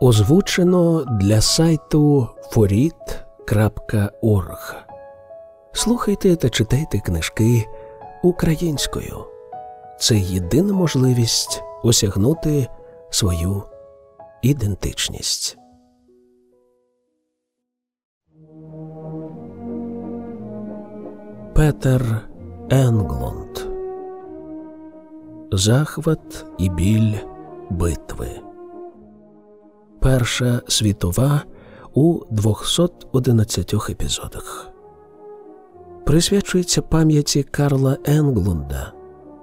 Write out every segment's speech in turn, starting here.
Озвучено для сайту forit.org. Слухайте та читайте книжки українською. Це єдина можливість осягнути свою ідентичність. Петер Енглонд Захват і біль битви. Перша світова у 211 епізодах. Присвячується пам'яті Карла Енглунда,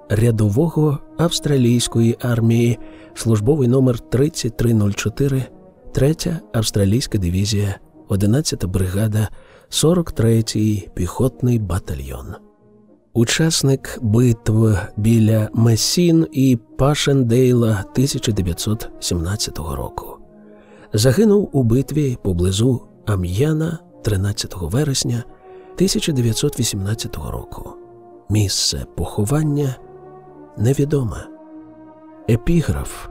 рядового австралійської армії, службовий номер 3304, 3 австралійська дивізія, 11 бригада, 43-й піхотний батальйон. Учасник битв біля Месін і Пашендейла 1917 року. Загинув у битві поблизу Ам'яна 13 вересня 1918 року. Місце поховання невідоме. Епіграф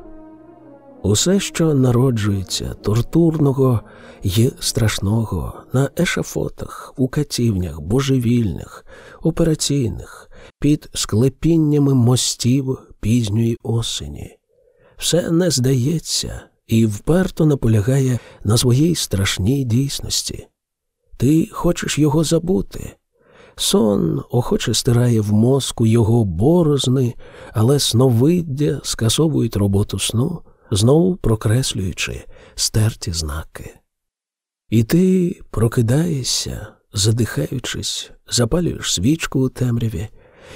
Усе, що народжується тортурного й страшного на ешафотах, у катівнях, божевільних, операційних, під склепіннями мостів пізньої осені, все не здається і вперто наполягає на своїй страшній дійсності. Ти хочеш його забути. Сон охоче стирає в мозку його борозни, але сновиддя скасовують роботу сну, знову прокреслюючи стерті знаки. І ти прокидаєшся, задихаючись, запалюєш свічку у темряві,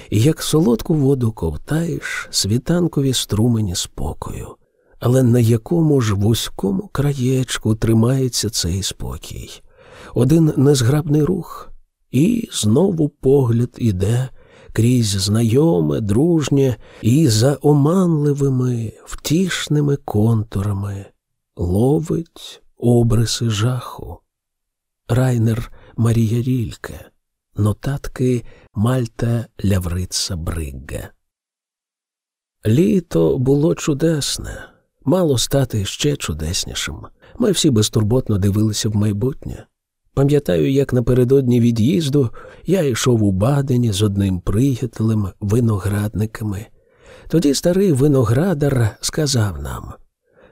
і як солодку воду ковтаєш світанкові струмені спокою, але на якому ж вузькому краєчку тримається цей спокій, один незграбний рух, і знову погляд іде крізь знайоме, дружнє і за оманливими, втішними контурами, ловить обриси жаху. Райнер Марія Рільке, нотатки Мальта Ляврица Бригге. Літо було чудесне мало стати ще чудеснішим. Ми всі безтурботно дивилися в майбутнє. Пам'ятаю, як напередодні від'їзду я йшов у бадені з одним приятелем, виноградниками. Тоді старий виноградар сказав нам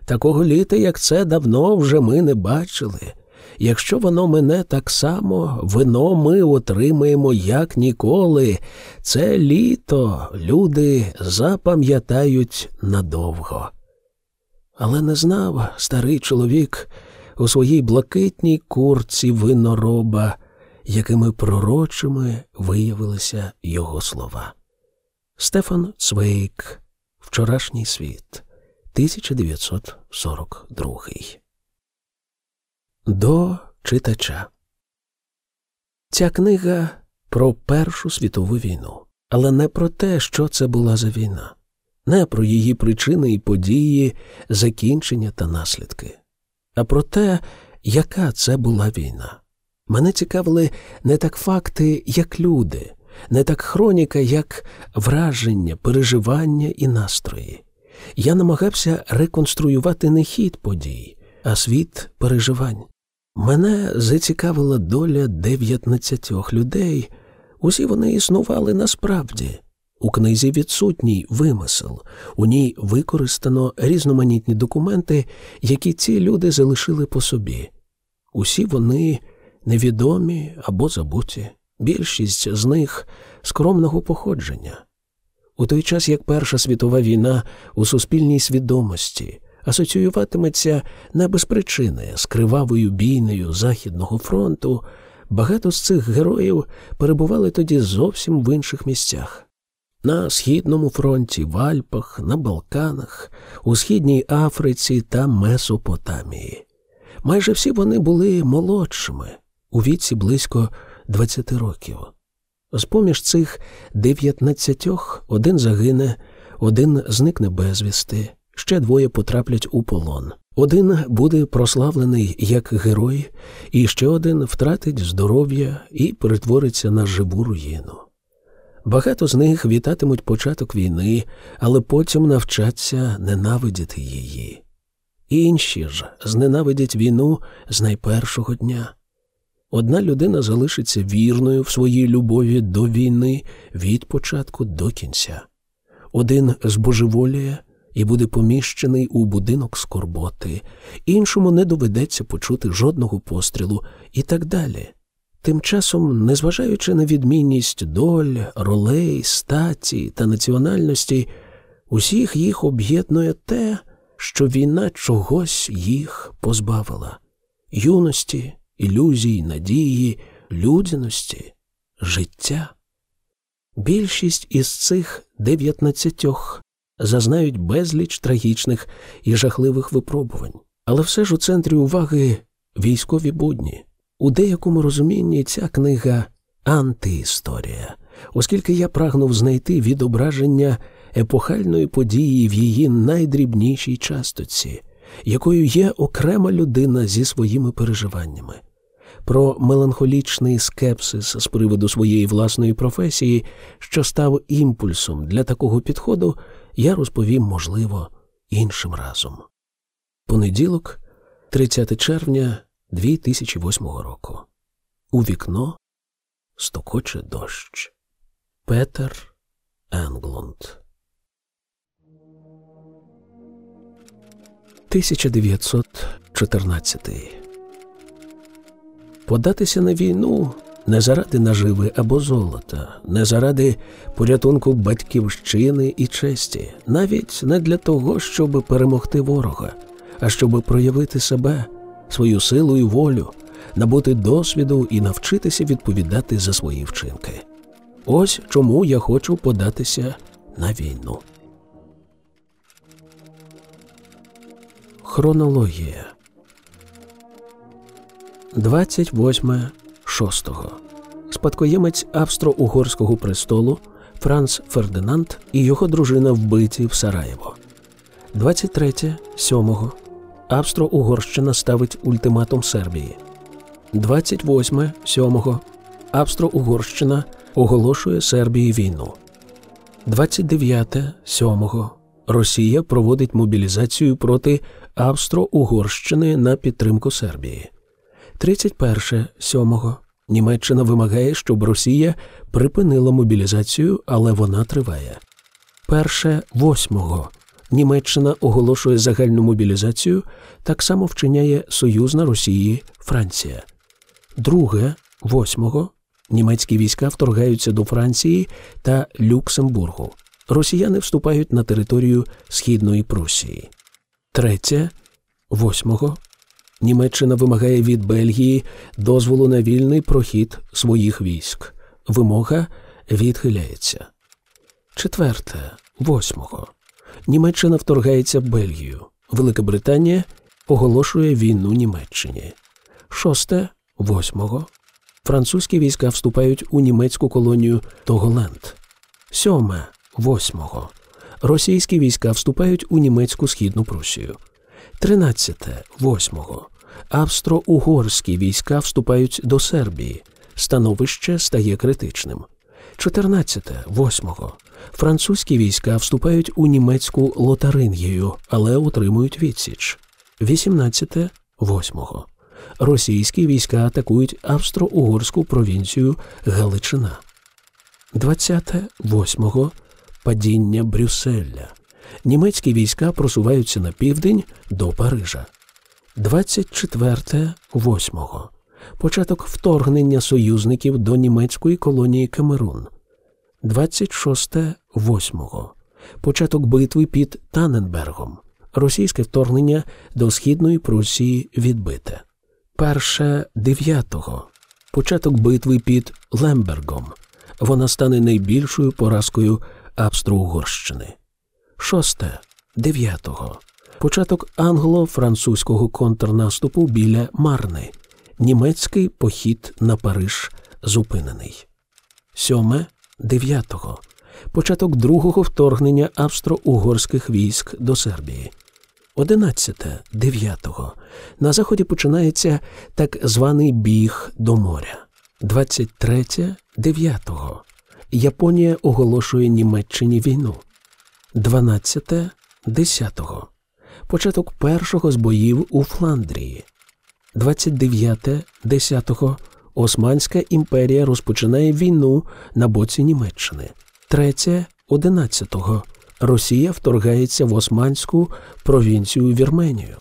такого літа, як це, давно вже ми не бачили. Якщо воно мене так само, вино ми отримаємо як ніколи. Це літо люди запам'ятають надовго але не знав старий чоловік у своїй блакитній курці винороба, якими пророчими виявилися його слова. Стефан Цвейк, Вчорашній світ, 1942. До читача. Ця книга про Першу світову війну, але не про те, що це була за війна не про її причини і події, закінчення та наслідки, а про те, яка це була війна. Мене цікавили не так факти, як люди, не так хроніка, як враження, переживання і настрої. Я намагався реконструювати не хід подій, а світ переживань. Мене зацікавила доля дев'ятнадцятьох людей, усі вони існували насправді, у книзі відсутній вимисел, у ній використано різноманітні документи, які ці люди залишили по собі. Усі вони невідомі або забуті, більшість з них скромного походження. У той час як Перша світова війна у суспільній свідомості асоціюватиметься не без причини з кривавою бійнею Західного фронту, багато з цих героїв перебували тоді зовсім в інших місцях на Східному фронті, в Альпах, на Балканах, у Східній Африці та Месопотамії. Майже всі вони були молодшими у віці близько 20 років. З поміж цих дев'ятнадцятьох один загине, один зникне безвісти, ще двоє потраплять у полон. Один буде прославлений як герой, і ще один втратить здоров'я і перетвориться на живу руїну. Багато з них вітатимуть початок війни, але потім навчаться ненавидіти її. інші ж зненавидять війну з найпершого дня. Одна людина залишиться вірною в своїй любові до війни від початку до кінця, один збожеволіє і буде поміщений у будинок скорботи, іншому не доведеться почути жодного пострілу і так далі. Тим часом, незважаючи на відмінність доль, ролей, статі та національності, усіх їх об'єднує те, що війна чогось їх позбавила юності, ілюзій, надії, людяності, життя. Більшість із цих дев'ятнадцятьох зазнають безліч трагічних і жахливих випробувань, але все ж у центрі уваги військові будні. У деякому розумінні ця книга антиісторія, оскільки я прагнув знайти відображення епохальної події в її найдрібнішій частоці, якою є окрема людина зі своїми переживаннями. Про меланхолічний скепсис з приводу своєї власної професії, що став імпульсом для такого підходу, я розповім, можливо, іншим разом. Понеділок, 30 червня 2008 року. У вікно стокоче дощ. Петер Енглунд. 1914 Податися на війну не заради наживи або золота, не заради порятунку батьківщини і честі, навіть не для того, щоб перемогти ворога, а щоб проявити себе, свою силу і волю, набути досвіду і навчитися відповідати за свої вчинки. Ось чому я хочу податися на війну. Хронологія 28.6. Спадкоємець австро-угорського престолу Франц Фердинанд і його дружина вбиті в Сараєво. 23.7. Австро-Угорщина ставить ультиматум Сербії. 28.7. Австро-Угорщина оголошує Сербії війну. 29.7. Росія проводить мобілізацію проти Австро-Угорщини на підтримку Сербії. 31.7. Німеччина вимагає, щоб Росія припинила мобілізацію, але вона триває. 1.8. Німеччина оголошує загальну мобілізацію, так само вчиняє союзна Росії Франція. Друге, 8. Німецькі війська вторгаються до Франції та Люксембургу. Росіяни вступають на територію Східної Прусії. Третє, 8. Німеччина вимагає від Бельгії дозволу на вільний прохід своїх військ. Вимога відхиляється. Четверте, 8. Німеччина вторгається в Бельгію. Велика Британія оголошує війну Німеччині. Шосте, 8. Французькі війська вступають у німецьку колонію Тоголенд. Сьоме, 8. Російські війська вступають у німецьку східну Прусію. 13. 8. Австро-угорські війська вступають до Сербії. Становище стає критичним. 14. 8. Французькі війська вступають у німецьку Лотарингію, але отримують відсіч. 18. 8. Російські війська атакують австро-угорську провінцію Галичина. 20. 8. Падіння Брюсселя. Німецькі війська просуваються на південь до Парижа. 24. 8. Початок вторгнення союзників до німецької колонії Камерун. 26. 8. Початок битви під Таненбергом. Російське вторгнення до Східної Прусії відбите. 1. 9. Початок битви під Лембергом. Вона стане найбільшою поразкою Австро-Угорщини. 6. 9. Початок англо-французького контрнаступу біля Марни. Німецький похід на Париж зупинений. 7. 9. Початок другого вторгнення австро-угорських військ до Сербії. 11. 9. На заході починається так званий біг до моря. 23. 9. Японія оголошує Німеччині війну. 12. 10. початок першого з боїв у Фландрії. 29.10. Османська імперія розпочинає війну на боці Німеччини. 3.11. Росія вторгається в Османську провінцію Вірменію.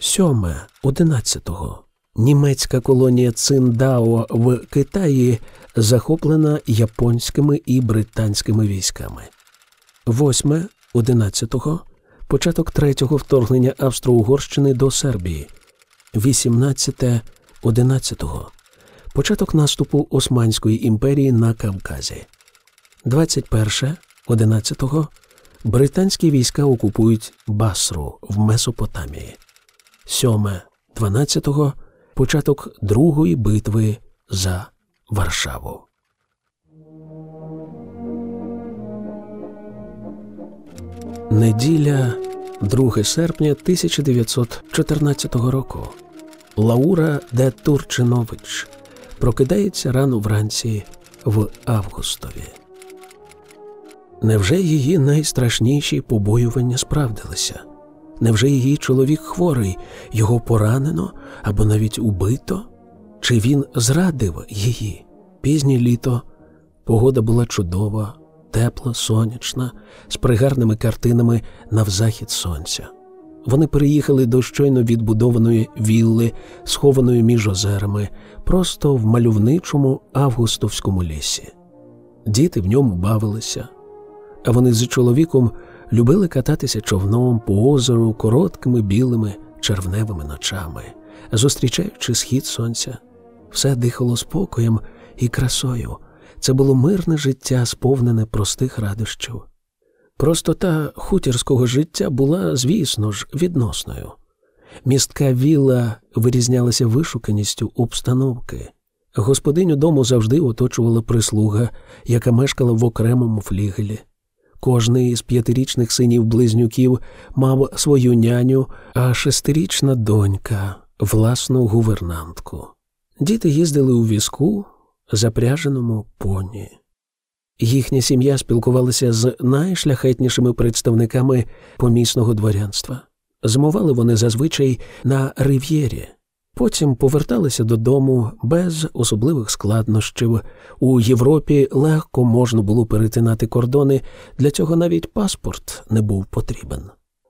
7.11. Німецька колонія Циндао в Китаї захоплена японськими і британськими військами. 8.11. Початок третього вторгнення Австро-Угорщини до Сербії. 18.11. Початок наступу Османської імперії на Кавказі. 21.11. Британські війська окупують Басру в Месопотамії. 7.12. Початок Другої битви за Варшаву. Неділя 2 серпня 1914 року. Лаура де Турчинович прокидається рано вранці в Августові. Невже її найстрашніші побоювання справдилися? Невже її чоловік хворий, його поранено або навіть убито? Чи він зрадив її? Пізнє літо погода була чудова, тепла, сонячна, з пригарними картинами навзахід сонця. Вони переїхали до щойно відбудованої вілли, схованої між озерами, просто в мальовничому августовському лісі. Діти в ньому бавилися, а вони з чоловіком любили кататися човном по озеру короткими білими червневими ночами, зустрічаючи схід сонця. Все дихало спокоєм і красою. Це було мирне життя, сповнене простих радощів. Простота хутірського життя була, звісно ж, відносною. Містка вілла вирізнялася вишуканістю обстановки. Господиню дому завжди оточувала прислуга, яка мешкала в окремому флігелі. Кожний з п'ятирічних синів близнюків мав свою няню, а шестирічна донька власну гувернантку. Діти їздили у візку, запряженому поні. Їхня сім'я спілкувалася з найшляхетнішими представниками помісного дворянства. Змовали вони зазвичай на рив'єрі, потім поверталися додому без особливих складнощів. У Європі легко можна було перетинати кордони, для цього навіть паспорт не був потрібен.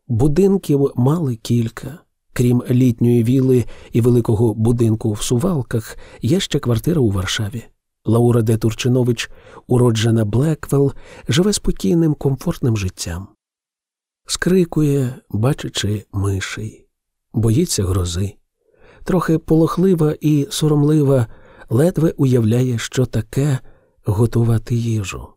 Будинків мали кілька. Крім літньої віли і великого будинку в Сувалках, є ще квартира у Варшаві. Лаура де Турчинович, уроджена Блеквелл, живе спокійним, комфортним життям. Скрикує, бачачи мишей, боїться грози, трохи полохлива і соромлива, ледве уявляє, що таке готувати їжу.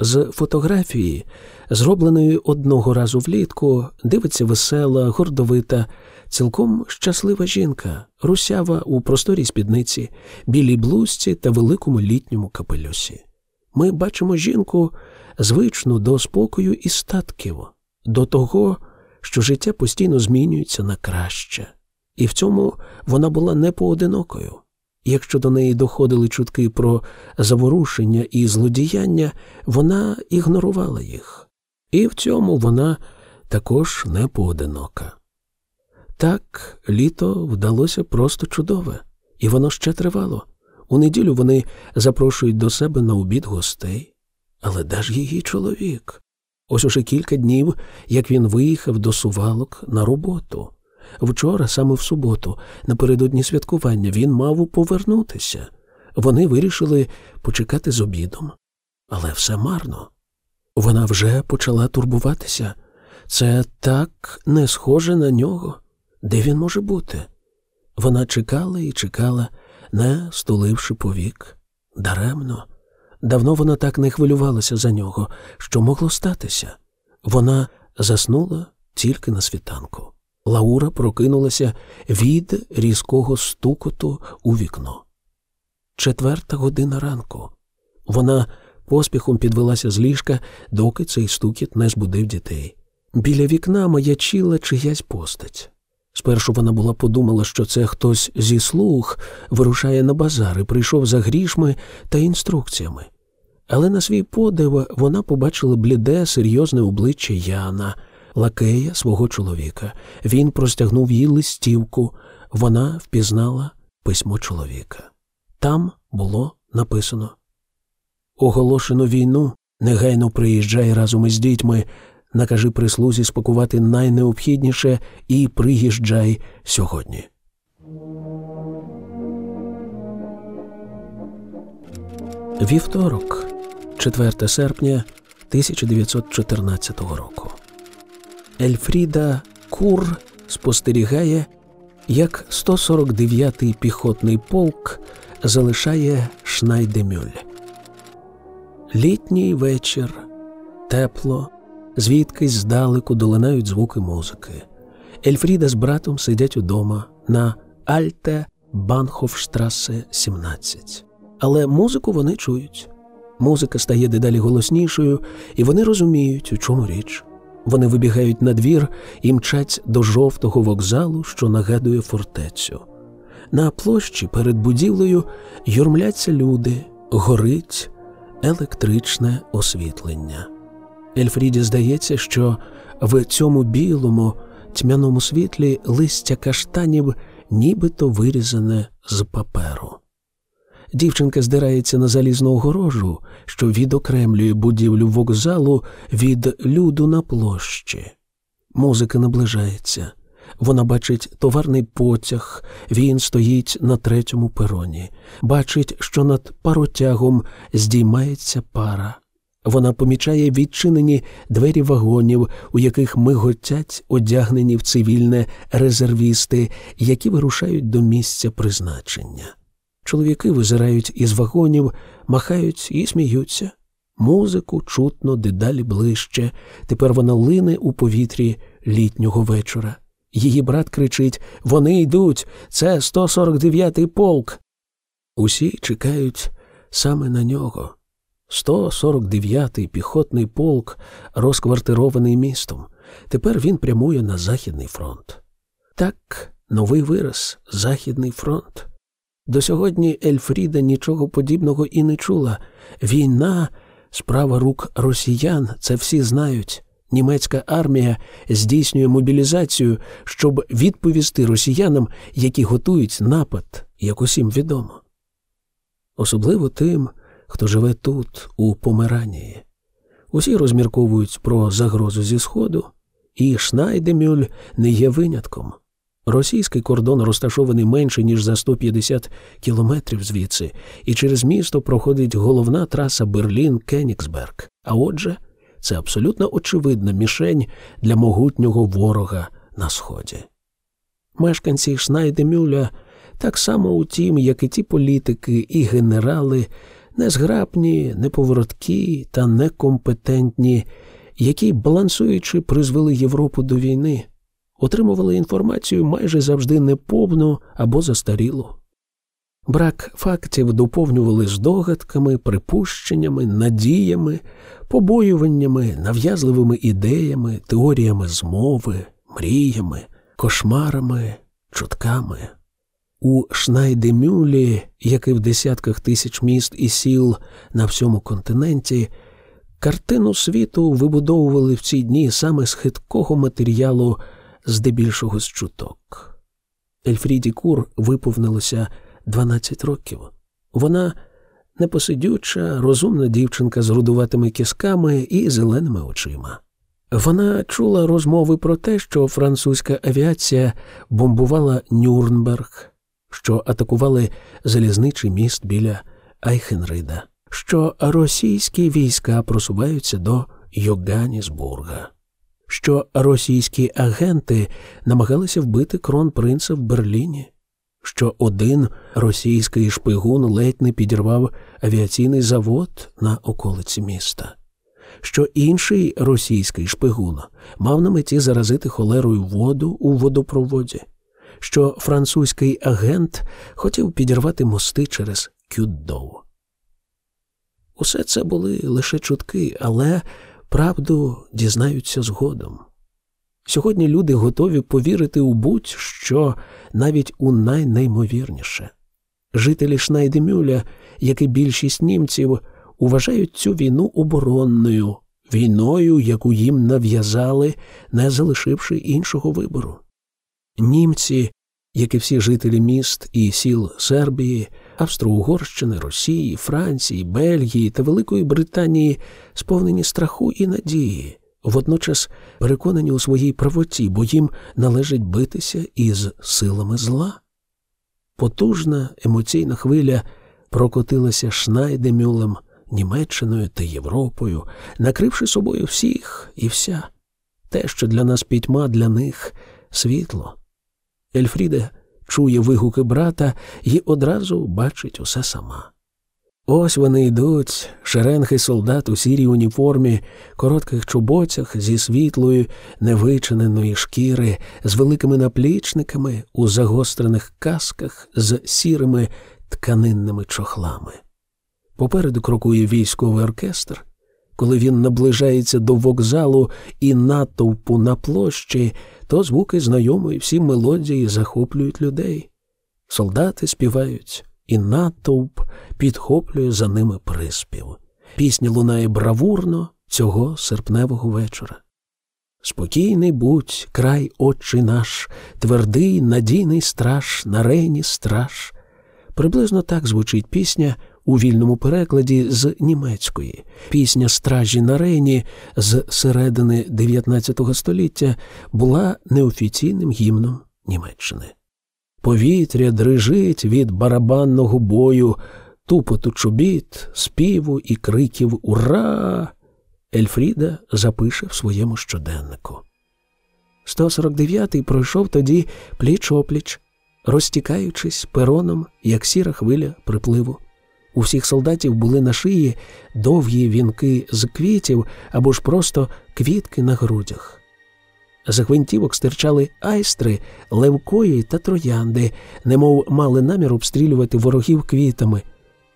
З фотографії, зробленої одного разу влітку, дивиться весела, гордовита, цілком щаслива жінка, русява у просторій спідниці, білій блузці та великому літньому капелюсі. Ми бачимо жінку звичну до спокою і статків, до того, що життя постійно змінюється на краще, і в цьому вона була не поодинокою. Якщо до неї доходили чутки про заворушення і злодіяння, вона ігнорувала їх, і в цьому вона також не поодинока. Так, літо вдалося просто чудове, і воно ще тривало. У неділю вони запрошують до себе на обід гостей. Але де ж її чоловік? Ось уже кілька днів, як він виїхав до сувалок на роботу. Вчора, саме в суботу, напередодні святкування, він мав повернутися. Вони вирішили почекати з обідом. Але все марно. Вона вже почала турбуватися. Це так не схоже на нього. Де він може бути? Вона чекала і чекала, не стуливши повік. Даремно. Давно вона так не хвилювалася за нього, що могло статися. Вона заснула тільки на світанку. Лаура прокинулася від різкого стукоту у вікно. Четверта година ранку. Вона поспіхом підвелася з ліжка, доки цей стукіт не збудив дітей. Біля вікна маячила чиясь постать. Спершу вона була подумала, що це хтось зі слуг вирушає на базар і прийшов за грішми та інструкціями. Але на свій подив вона побачила бліде, серйозне обличчя Яна, лакея свого чоловіка. Він простягнув їй листівку. Вона впізнала письмо чоловіка. Там було написано Оголошено війну, негайно приїжджай разом із дітьми, накажи прислузі спакувати найнеобхідніше і приїжджай сьогодні. Вівторок, 4 серпня 1914 року. Ельфріда Кур спостерігає, як 149-й піхотний полк залишає Шнайдемюль. Літній вечір, тепло, звідкись здалеку долинають звуки музики. Ельфріда з братом сидять удома на Альте Банхофштрасе 17. Але музику вони чують. Музика стає дедалі голоснішою, і вони розуміють, у чому річ. Вони вибігають на двір і мчать до жовтого вокзалу, що нагадує фортецю. На площі перед будівлею юрмляться люди, горить електричне освітлення. Ельфріді здається, що в цьому білому тьмяному світлі листя каштанів нібито вирізане з паперу. Дівчинка здирається на залізну огорожу, що відокремлює будівлю вокзалу від люду на площі. Музика наближається. Вона бачить товарний потяг, він стоїть на третьому пероні, бачить, що над паротягом здіймається пара. Вона помічає відчинені двері вагонів, у яких миготять одягнені в цивільне резервісти, які вирушають до місця призначення. Чоловіки визирають із вагонів, махають і сміються. Музику чутно дедалі ближче. Тепер вона лине у повітрі літнього вечора. Її брат кричить Вони йдуть, це 149-й полк. Усі чекають саме на нього. 149-й піхотний полк, розквартирований містом. Тепер він прямує на Західний фронт. Так, новий вираз Західний фронт. До сьогодні Ельфріда нічого подібного і не чула. Війна, справа рук росіян, це всі знають. Німецька армія здійснює мобілізацію, щоб відповісти росіянам, які готують напад, як усім відомо. Особливо тим, хто живе тут, у Померанії. Усі розмірковують про загрозу зі Сходу, і Шнайдемюль не є винятком. Російський кордон розташований менше, ніж за 150 кілометрів звідси, і через місто проходить головна траса Берлін-Кенігсберг. А отже, це абсолютно очевидна мішень для могутнього ворога на сході. Мешканці Шнайдемюля так само утім, як і ті політики і генерали, незграбні, неповороткі та некомпетентні, які, балансуючи, призвели Європу до війни, отримували інформацію майже завжди неповну або застарілу. Брак фактів доповнювали здогадками, припущеннями, надіями, побоюваннями, нав'язливими ідеями, теоріями змови, мріями, кошмарами, чутками. У Шнайдемюлі, як і в десятках тисяч міст і сіл на всьому континенті, картину світу вибудовували в ці дні саме з хиткого матеріалу, здебільшого з чуток. Ельфріді Кур виповнилося 12 років. Вона непосидюча, розумна дівчинка з рудуватими кісками і зеленими очима. Вона чула розмови про те, що французька авіація бомбувала Нюрнберг, що атакували залізничий міст біля Айхенрида, що російські війська просуваються до Йоганнісбурга, що російські агенти намагалися вбити кронпринца в Берліні що один російський шпигун ледь не підірвав авіаційний завод на околиці міста, що інший російський шпигун мав на меті заразити холерою воду у водопроводі, що французький агент хотів підірвати мости через Кюддоу. Усе це були лише чутки, але правду дізнаються згодом. Сьогодні люди готові повірити у будь-що навіть у найнеймовірніше. Жителі Шнайдемюля, як і більшість німців, вважають цю війну оборонною, війною, яку їм нав'язали, не залишивши іншого вибору. Німці, як і всі жителі міст і сіл Сербії, Австро-Угорщини, Росії, Франції, Бельгії та Великої Британії, сповнені страху і надії, водночас переконані у своїй правоті, бо їм належить битися із силами зла. Потужна емоційна хвиля прокотилася Шнайдемюлем, Німеччиною та Європою, накривши собою всіх і вся. Те, що для нас пітьма, для них світло. Ельфріде чує вигуки брата і одразу бачить усе сама. Ось вони йдуть, шеренги солдат у сірій уніформі, коротких чоботях зі світлою, невичиненої шкіри, з великими наплічниками у загострених касках з сірими тканинними чохлами. Попереду крокує військовий оркестр. Коли він наближається до вокзалу і натовпу на площі, то звуки знайомої всі мелодії захоплюють людей. Солдати співають, і натовп підхоплює за ними приспів. Пісня лунає бравурно цього серпневого вечора. Спокійний будь, край отчий наш, твердий надійний страж, на рейні страж. Приблизно так звучить пісня у вільному перекладі з німецької. Пісня Стражі на Рейні з середини 19 століття була неофіційним гімном Німеччини. Повітря дрижить від барабанного бою, тупоту чобіт, співу і криків Ура! Ельфріда запише в своєму щоденнику. 149-й пройшов тоді пліч опліч, розтікаючись пероном, як сіра хвиля припливу. У всіх солдатів були на шиї довгі вінки з квітів або ж просто квітки на грудях. З гвинтівок стирчали айстри, левкої та троянди, немов мали намір обстрілювати ворогів квітами.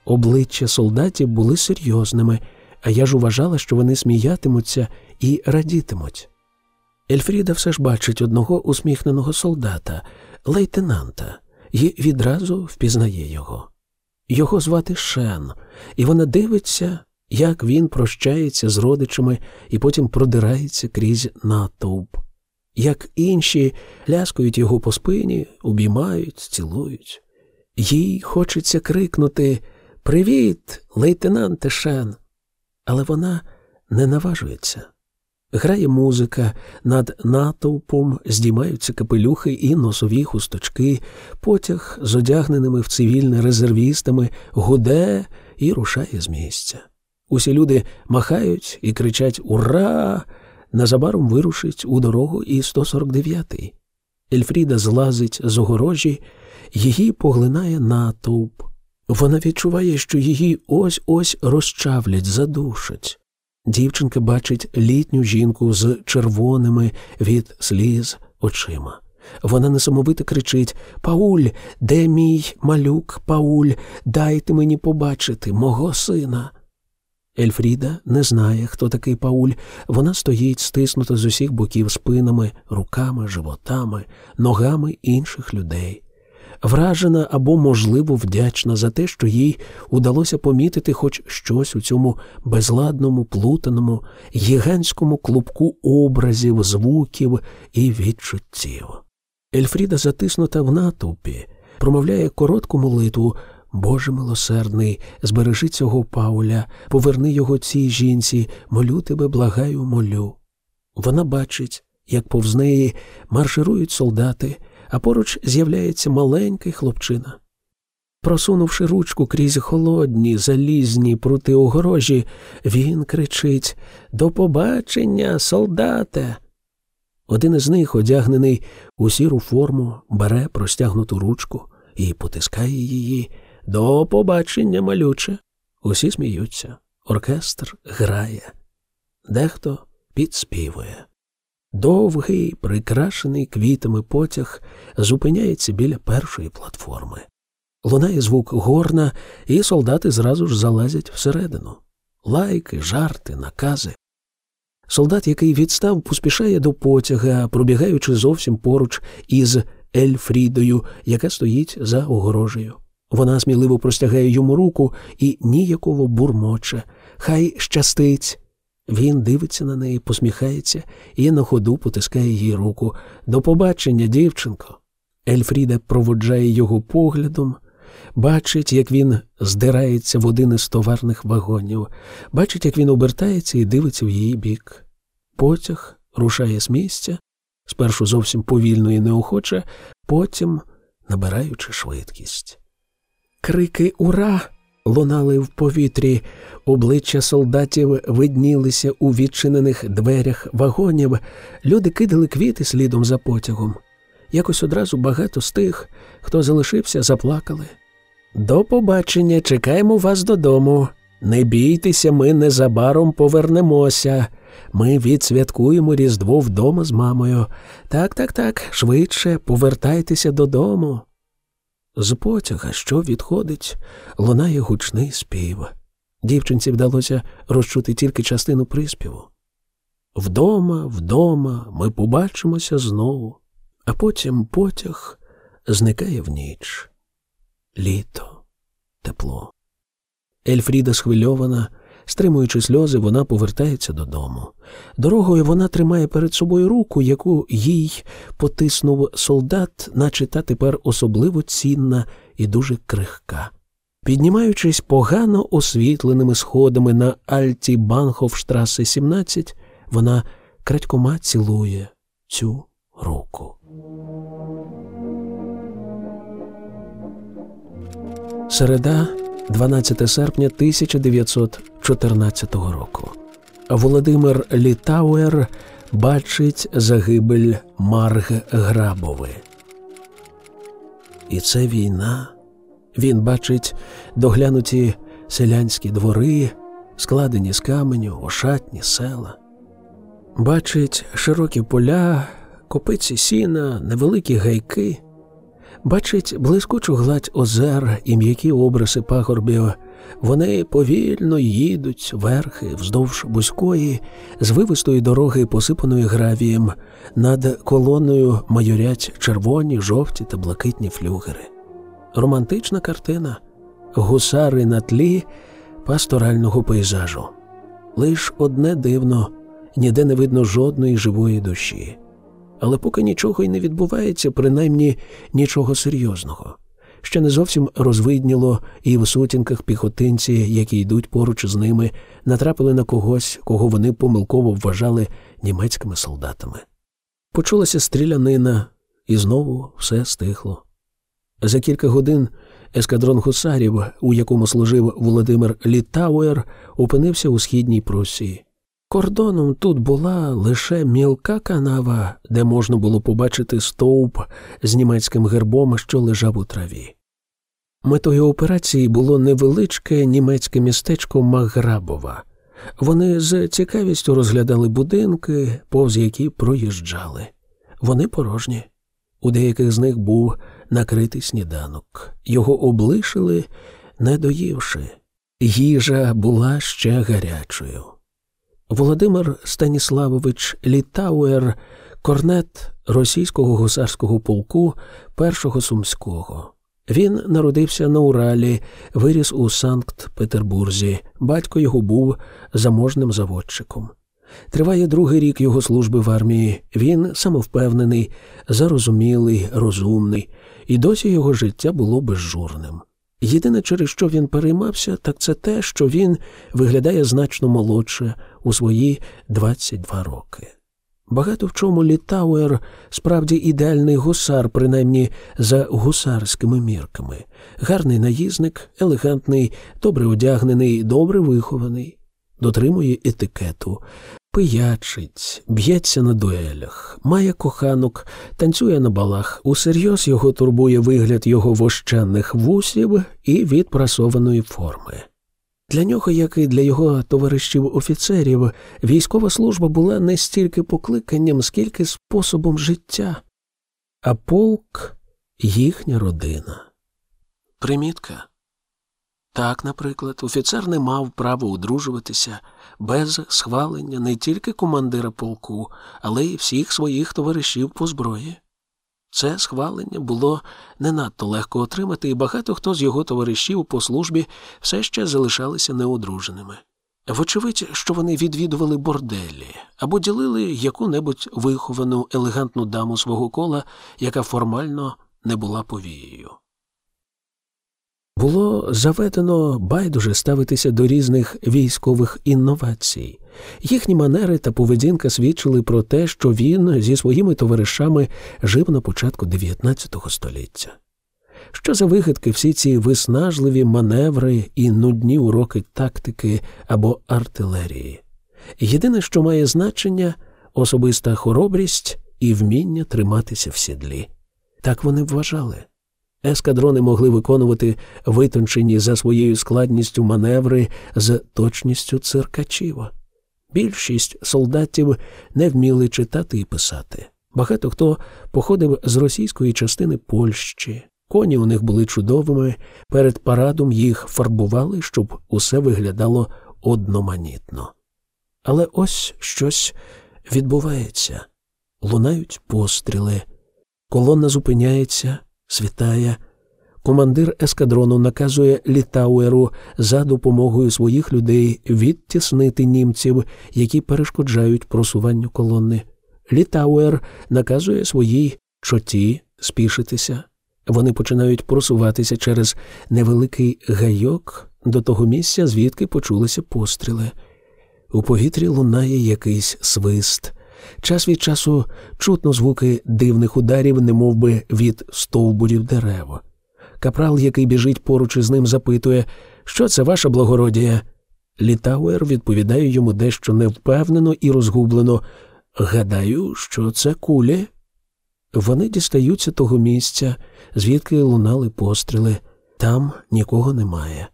Обличчя солдатів були серйозними, а я ж вважала, що вони сміятимуться і радітимуть. Ельфріда все ж бачить одного усміхненого солдата, лейтенанта, і відразу впізнає його. Його звати Шен, і вона дивиться, як він прощається з родичами і потім продирається крізь натовп, як інші ляскають його по спині, обіймають, цілують. Їй хочеться крикнути Привіт, лейтенанте Шен. Але вона не наважується. Грає музика, над натовпом здіймаються капелюхи і носові хусточки, потяг з одягненими в цивільне резервістами гуде і рушає з місця. Усі люди махають і кричать Ура! Незабаром вирушить у дорогу і 149-й. Ельфріда злазить з огорожі, її поглинає натовп. Вона відчуває, що її ось ось розчавлять, задушать. Дівчинка бачить літню жінку з червоними від сліз очима. Вона несамовито кричить Пауль, де мій малюк, Пауль, дайте мені побачити мого сина. Ельфріда не знає, хто такий Пауль. Вона стоїть, стиснута з усіх боків спинами, руками, животами, ногами інших людей вражена або, можливо, вдячна за те, що їй удалося помітити хоч щось у цьому безладному, плутаному, гігантському клубку образів, звуків і відчуттів. Ельфріда, затиснута в натовпі, промовляє коротку молитву. Боже милосердний, збережи цього Пауля, поверни його цій жінці, молю тебе, благаю, молю. Вона бачить, як повз неї марширують солдати, а поруч з'являється маленький хлопчина. Просунувши ручку крізь холодні, залізні прути огорожі, він кричить До побачення, солдате. Один із них, одягнений у сіру форму, бере простягнуту ручку і потискає її. До побачення, малюче. Усі сміються. Оркестр грає, дехто підспівує. Довгий, прикрашений квітами потяг зупиняється біля першої платформи. Лунає звук горна, і солдати зразу ж залазять всередину. Лайки, жарти, накази. Солдат, який відстав, поспішає до потяга, пробігаючи зовсім поруч із Ельфрідою, яка стоїть за огорожею. Вона сміливо простягає йому руку і ніяково бурмоче. Хай щастить. Він дивиться на неї, посміхається і на ходу потискає їй руку. До побачення, дівчинко. Ельфріда проводжає його поглядом, бачить, як він здирається в один із товарних вагонів, бачить, як він обертається і дивиться в її бік. Потяг рушає з місця, спершу зовсім повільно і неохоче, потім набираючи швидкість. Крики Ура! Лунали в повітрі, обличчя солдатів виднілися у відчинених дверях вагонів, люди кидали квіти слідом за потягом. Якось одразу багато з тих, хто залишився, заплакали. До побачення, чекаємо вас додому. Не бійтеся, ми незабаром повернемося. Ми відсвяткуємо Різдво вдома з мамою. Так, так, так, швидше повертайтеся додому. З потяга, що відходить, лунає гучний спів. Дівчинці вдалося розчути тільки частину приспіву. Вдома, вдома, ми побачимося знову, а потім потяг зникає в ніч. Літо, тепло. Ельфріда схвильована, стримуючи сльози, вона повертається додому. Дорогою вона тримає перед собою руку, яку їй потиснув солдат, наче та тепер особливо цінна і дуже крихка. Піднімаючись погано освітленими сходами на Альті Банховштрасе 17, вона крадькома цілує цю руку. Середа, 12 серпня 1914 року. Володимир Літауер бачить загибель Марг Грабови. І це війна. Він бачить доглянуті селянські двори, складені з каменю, ошатні села, бачить широкі поля, копиці сіна, невеликі гайки, бачить блискучу гладь озер і м'які обриси пагорбів. Вони повільно їдуть верхи вздовж вузької, звивистої дороги, посипаної гравієм, над колоною майорять червоні, жовті та блакитні флюгери. Романтична картина, гусари на тлі пасторального пейзажу. Лиш одне дивно, ніде не видно жодної живої душі. Але поки нічого й не відбувається, принаймні нічого серйозного. Ще не зовсім розвидніло, і в сутінках піхотинці, які йдуть поруч з ними, натрапили на когось, кого вони помилково вважали німецькими солдатами. Почулася стрілянина, і знову все стихло. За кілька годин ескадрон гусарів, у якому служив Володимир Літауер, опинився у східній Прусії. Кордоном тут була лише мілка канава, де можна було побачити стовп з німецьким гербом, що лежав у траві. Метою операції було невеличке німецьке містечко Маграбова. Вони з цікавістю розглядали будинки, повз які проїжджали. Вони порожні. У деяких з них був накритий сніданок. Його облишили, не доївши. Їжа була ще гарячою. Володимир Станіславович Літауер, корнет російського гусарського полку першого сумського. Він народився на Уралі, виріс у Санкт-Петербурзі. Батько його був заможним заводчиком. Триває другий рік його служби в армії. Він самовпевнений, зарозумілий, розумний, і досі його життя було безжурним. Єдине, через що він переймався, так це те, що він виглядає значно молодше у свої 22 роки. Багато в чому Літауер справді ідеальний гусар, принаймні за гусарськими мірками, гарний наїзник, елегантний, добре одягнений, добре вихований, дотримує етикету, пиячить, б'ється на дуелях, має коханок, танцює на балах. Усерйоз його турбує вигляд його вощенних вусів і відпрасованої форми. Для нього, як і для його товаришів офіцерів, військова служба була не стільки покликанням, скільки способом життя, а полк їхня родина. Примітка. Так, наприклад, офіцер не мав права одружуватися без схвалення не тільки командира полку, але й всіх своїх товаришів по зброї. Це схвалення було не надто легко отримати, і багато хто з його товаришів по службі все ще залишалися неодруженими. Вочевидь, що вони відвідували борделі або ділили яку-небудь виховану елегантну даму свого кола, яка формально не була повією. Було заведено байдуже ставитися до різних військових інновацій. Їхні манери та поведінка свідчили про те, що він зі своїми товаришами жив на початку XIX століття. Що за вигадки всі ці виснажливі маневри і нудні уроки тактики або артилерії? Єдине, що має значення особиста хоробрість і вміння триматися в сідлі. Так вони вважали. Ескадрони могли виконувати витончені за своєю складністю маневри з точністю циркачів. Більшість солдатів не вміли читати і писати. Багато хто походив з російської частини Польщі. Коні у них були чудовими, перед парадом їх фарбували, щоб усе виглядало одноманітно. Але ось щось відбувається. Лунають постріли, колона зупиняється, світає. Командир ескадрону наказує Літауеру за допомогою своїх людей відтіснити німців, які перешкоджають просуванню колони. Літауер наказує своїй чоті спішитися. Вони починають просуватися через невеликий гайок до того місця, звідки почулися постріли. У повітрі лунає якийсь свист. Час від часу чутно звуки дивних ударів, немов би від стовбурів дерева. Капрал, який біжить поруч із ним, запитує, що це ваша благородія. Літауер відповідає йому дещо невпевнено і розгублено. Гадаю, що це кулі. Вони дістаються того місця, звідки лунали постріли. Там нікого немає.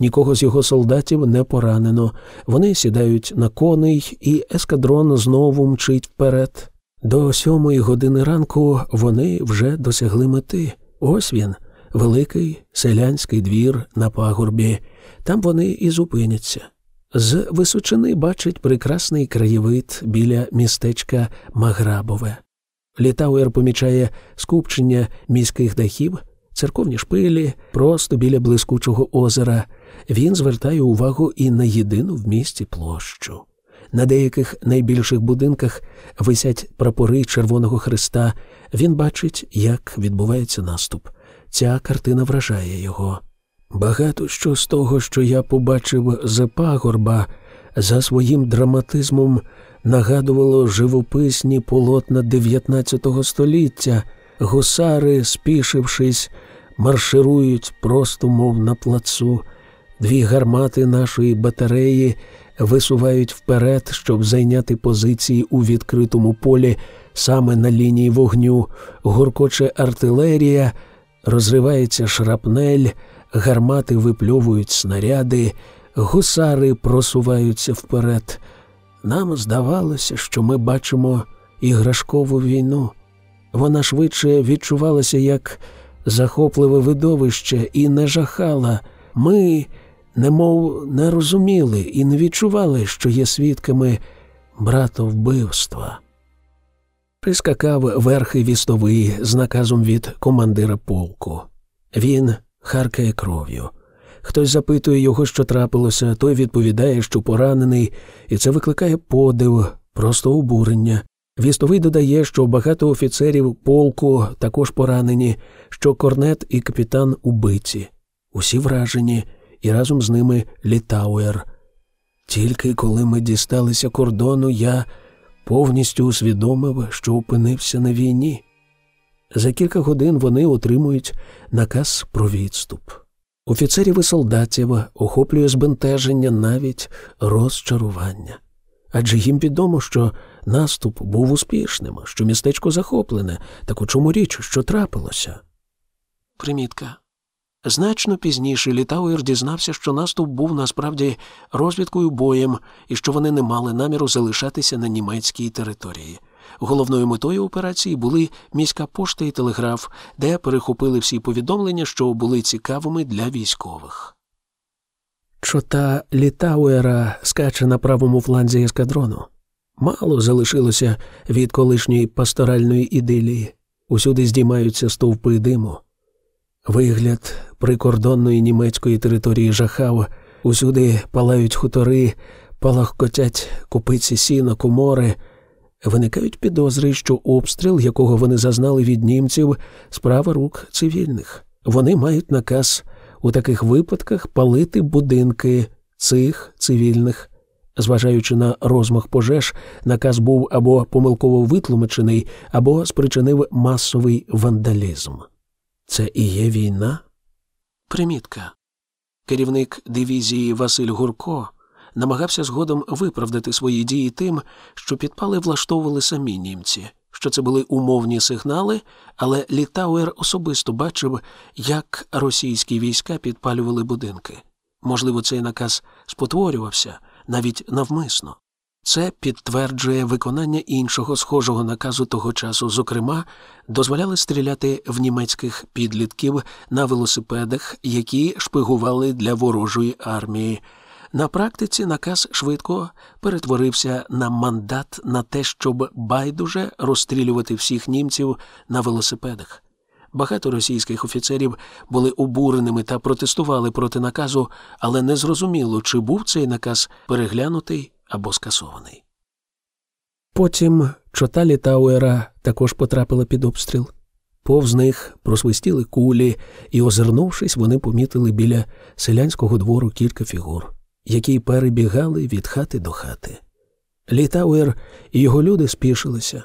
Нікого з його солдатів не поранено. Вони сідають на коней, і ескадрон знову мчить вперед. До сьомої години ранку вони вже досягли мети. Ось він, великий селянський двір на пагорбі. Там вони і зупиняться. З височини бачить прекрасний краєвид біля містечка Маграбове. Літауер помічає скупчення міських дахів, церковні шпилі, просто біля блискучого озера. Він звертає увагу і на єдину в місті площу. На деяких найбільших будинках висять прапори Червоного Христа. Він бачить, як відбувається наступ. Ця картина вражає його. Багато що з того, що я побачив з пагорба, за своїм драматизмом нагадувало живописні полотна XIX століття, гусари, спішившись, марширують просто, мов на плацу. Дві гармати нашої батареї висувають вперед, щоб зайняти позиції у відкритому полі саме на лінії вогню, гуркоче артилерія, розривається шрапнель, гармати випльовують снаряди, гусари просуваються вперед. Нам здавалося, що ми бачимо іграшкову війну. Вона швидше відчувалася як захопливе видовище і не жахала. Ми, немов не розуміли і не відчували, що є свідками братовбивства. Прискакав верхи вістовий з наказом від командира полку. Він харкає кров'ю. Хтось запитує його, що трапилося, той відповідає, що поранений, і це викликає подив, просто обурення. Вістовий додає, що багато офіцерів полку також поранені, що корнет і капітан убиті. Усі вражені, і разом з ними Літауер. Тільки коли ми дісталися кордону, я повністю усвідомив, що опинився на війні. За кілька годин вони отримують наказ про відступ. Офіцерів і солдатів охоплює збентеження навіть розчарування. Адже їм відомо, що наступ був успішним, що містечко захоплене, так у чому річ, що трапилося. Примітка. Значно пізніше Літауер дізнався, що наступ був насправді розвідкою боєм і що вони не мали наміру залишатися на німецькій території. Головною метою операції були міська пошта і телеграф, де перехопили всі повідомлення, що були цікавими для військових. Чота Літауера скаче на правому фланзі ескадрону. Мало залишилося від колишньої пасторальної ідилії. Усюди здіймаються стовпи диму. Вигляд прикордонної німецької території жахав, усюди палають хутори, палахкотять копиці сіна, комори. Виникають підозри, що обстріл, якого вони зазнали від німців, справа рук цивільних. Вони мають наказ у таких випадках палити будинки цих цивільних. Зважаючи на розмах пожеж, наказ був або помилково витлумачений, або спричинив масовий вандалізм. Це і є війна? Примітка. Керівник дивізії Василь Гурко намагався згодом виправдати свої дії тим, що підпали влаштовували самі німці, що це були умовні сигнали, але Літауер особисто бачив, як російські війська підпалювали будинки. Можливо, цей наказ спотворювався навіть навмисно. Це підтверджує виконання іншого схожого наказу того часу. Зокрема, дозволяли стріляти в німецьких підлітків на велосипедах, які шпигували для ворожої армії. На практиці наказ швидко перетворився на мандат на те, щоб байдуже розстрілювати всіх німців на велосипедах. Багато російських офіцерів були обуреними та протестували проти наказу, але не зрозуміло, чи був цей наказ переглянутий або скасований. Потім чоталі Тауера також потрапила під обстріл. Повз них просвистіли кулі, і, озирнувшись, вони помітили біля селянського двору кілька фігур, які перебігали від хати до хати. Літауер і його люди спішилися.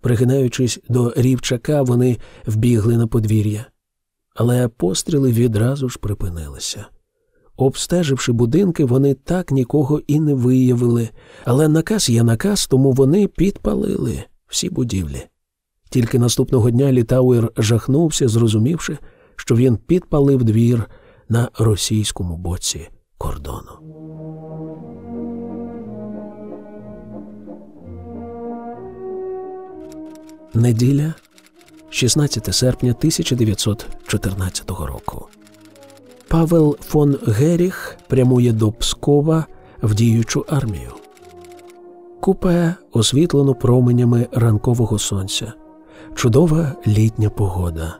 Пригинаючись до рівчака, вони вбігли на подвір'я, але постріли відразу ж припинилися. Обстеживши будинки, вони так нікого і не виявили, але наказ є наказ, тому вони підпалили всі будівлі. Тільки наступного дня Літауер жахнувся, зрозумівши, що він підпалив двір на російському боці кордону. Неділя, 16 серпня 1914 року. Павел фон Геріх прямує до Пскова в діючу армію. Купе освітлено променями ранкового сонця, чудова літня погода.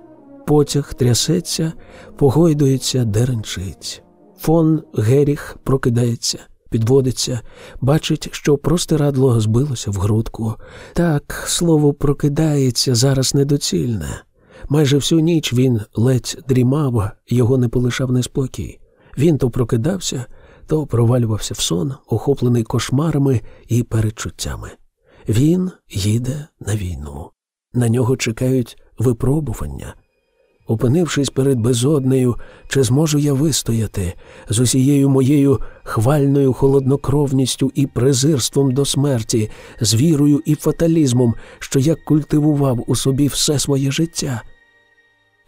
Потяг трясеться, погойдується, деренчить. Фон Геріх прокидається, підводиться, бачить, що простирадло збилося в грудку. Так, слово прокидається зараз недоцільне. Майже всю ніч він ледь дрімав, його не полишав неспокій. Він то прокидався, то провалювався в сон, охоплений кошмарами і передчуттями. Він їде на війну. На нього чекають випробування. Опинившись перед безоднею, чи зможу я вистояти з усією моєю хвальною холоднокровністю і презирством до смерті, з вірою і фаталізмом, що я культивував у собі все своє життя.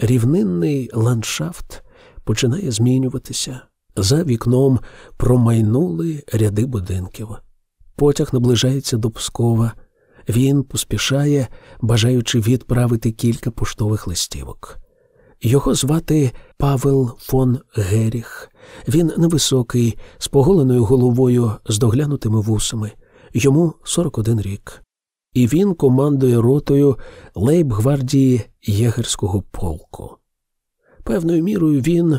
Рівнинний ландшафт починає змінюватися. За вікном промайнули ряди будинків. Потяг наближається до Пскова. Він поспішає, бажаючи відправити кілька поштових листівок. Його звати Павел фон Геріх. Він невисокий, з поголеною головою, з доглянутими вусами. Йому 41 рік. І він командує ротою лейб-гвардії єгерського полку. Певною мірою він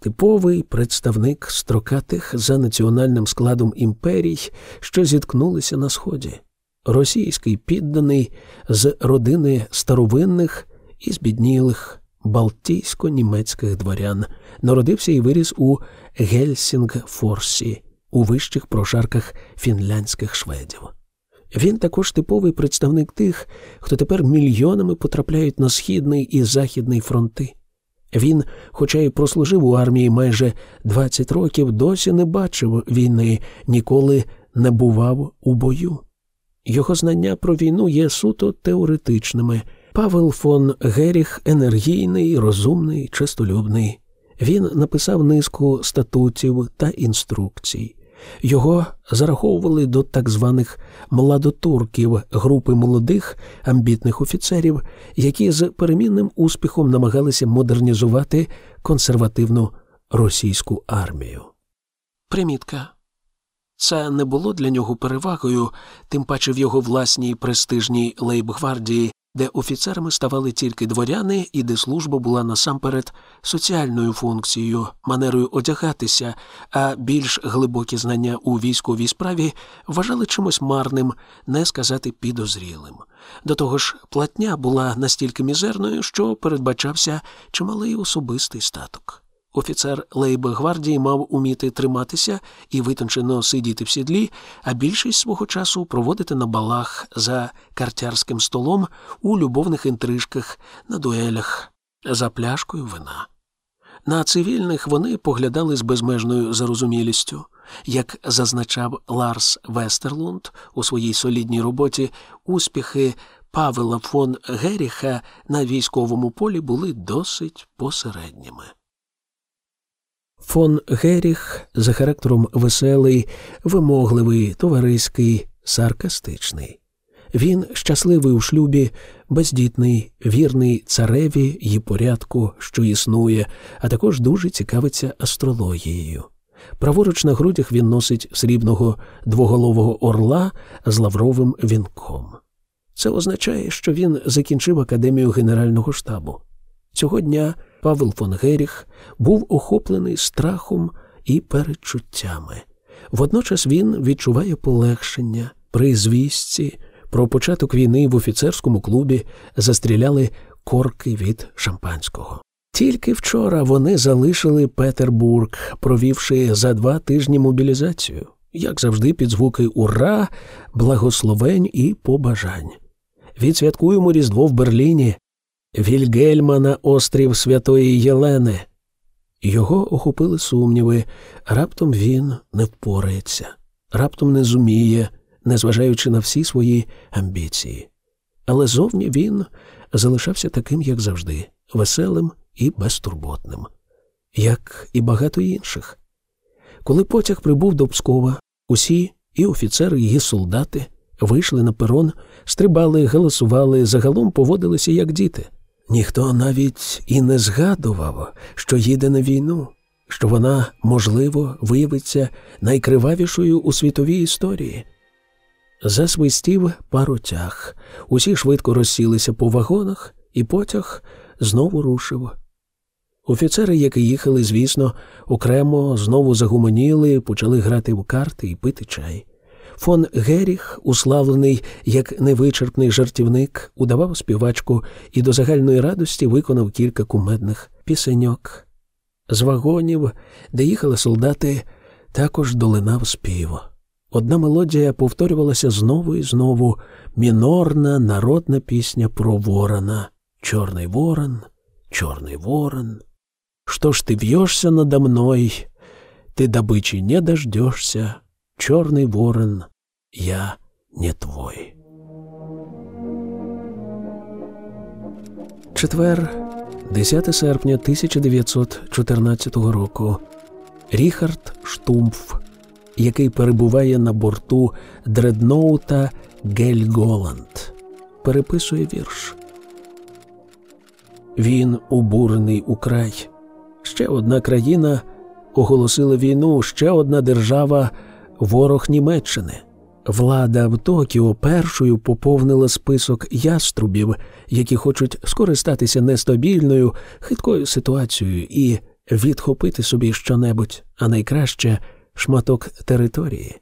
типовий представник строкатих за національним складом імперій, що зіткнулися на сході, російський підданий з родини старовинних і збіднілих балтійсько-німецьких дворян, народився і виріс у Гельсінгфорсі, у вищих прошарках фінляндських шведів. Він також типовий представник тих, хто тепер мільйонами потрапляють на східний і західний фронти. Він, хоча й прослужив у армії майже 20 років, досі не бачив війни, ніколи не бував у бою. Його знання про війну є суто теоретичними. Павел фон Геріх енергійний, розумний, чистолюбний. Він написав низку статутів та інструкцій. Його зараховували до так званих младотурків групи молодих амбітних офіцерів, які з перемінним успіхом намагалися модернізувати консервативну російську армію. Примітка. Це не було для нього перевагою, тим паче в його власній престижній лейбгвардії де офіцерами ставали тільки дворяни і де служба була насамперед соціальною функцією, манерою одягатися, а більш глибокі знання у військовій справі вважали чимось марним, не сказати підозрілим. До того ж, платня була настільки мізерною, що передбачався чималий особистий статок. Офіцер Лейби гвардії мав уміти триматися і витончено сидіти в сідлі, а більшість свого часу проводити на балах за картярським столом у любовних інтрижках, на дуелях, за пляшкою вина. На цивільних вони поглядали з безмежною зарозумілістю. Як зазначав Ларс Вестерлунд у своїй солідній роботі, успіхи Павела фон Геріха на військовому полі були досить посередніми. Фон Геріх за характером веселий, вимогливий, товариський, саркастичний. Він щасливий у шлюбі, бездітний, вірний цареві й порядку, що існує, а також дуже цікавиться астрологією. Праворуч на грудях він носить срібного двоголового орла з лавровим вінком. Це означає, що він закінчив академію Генерального штабу. Цього дня Павел фон Геріх був охоплений страхом і передчуттями. Водночас він відчуває полегшення при звістці про початок війни в офіцерському клубі застріляли корки від шампанського. Тільки вчора вони залишили Петербург, провівши за два тижні мобілізацію, як завжди, під звуки ура, благословень і побажань. Відсвяткуємо Різдво в Берліні, Вільгельма на острів Святої Єлени. Його охопили сумніви, раптом він не впорається, раптом не зуміє, незважаючи на всі свої амбіції. Але зовні він залишався таким, як завжди, веселим і безтурботним, як і багато інших. Коли потяг прибув до Пскова, усі і офіцери, і солдати вийшли на перон, стрибали, галасували, загалом поводилися як діти. Ніхто навіть і не згадував, що їде на війну, що вона, можливо, виявиться найкривавішою у світовій історії. Засвистів паротяг, усі швидко розсілися по вагонах, і потяг знову рушив. Офіцери, які їхали, звісно, окремо знову загуманіли, почали грати в карти і пити чай. Фон Геріх, уславлений як невичерпний жартівник, удавав співачку і до загальної радості виконав кілька кумедних пісеньок. З вагонів, де їхали солдати, також долинав спів. Одна мелодія повторювалася знову і знову мінорна народна пісня про ворона. Чорний ворон, чорний ворон. Что ж ты вьешься надо мной? Ты добычи не дождешься. Чорний ворон, я не твой. Четвер, 10 серпня 1914 року. Ріхард Штумпф, який перебуває на борту дредноута Гельголанд, переписує вірш. Він убурений у край. Ще одна країна оголосила війну, ще одна держава ворог Німеччини. Влада в Токіо першою поповнила список яструбів, які хочуть скористатися нестабільною, хиткою ситуацією і відхопити собі щонебудь, а найкраще шматок території.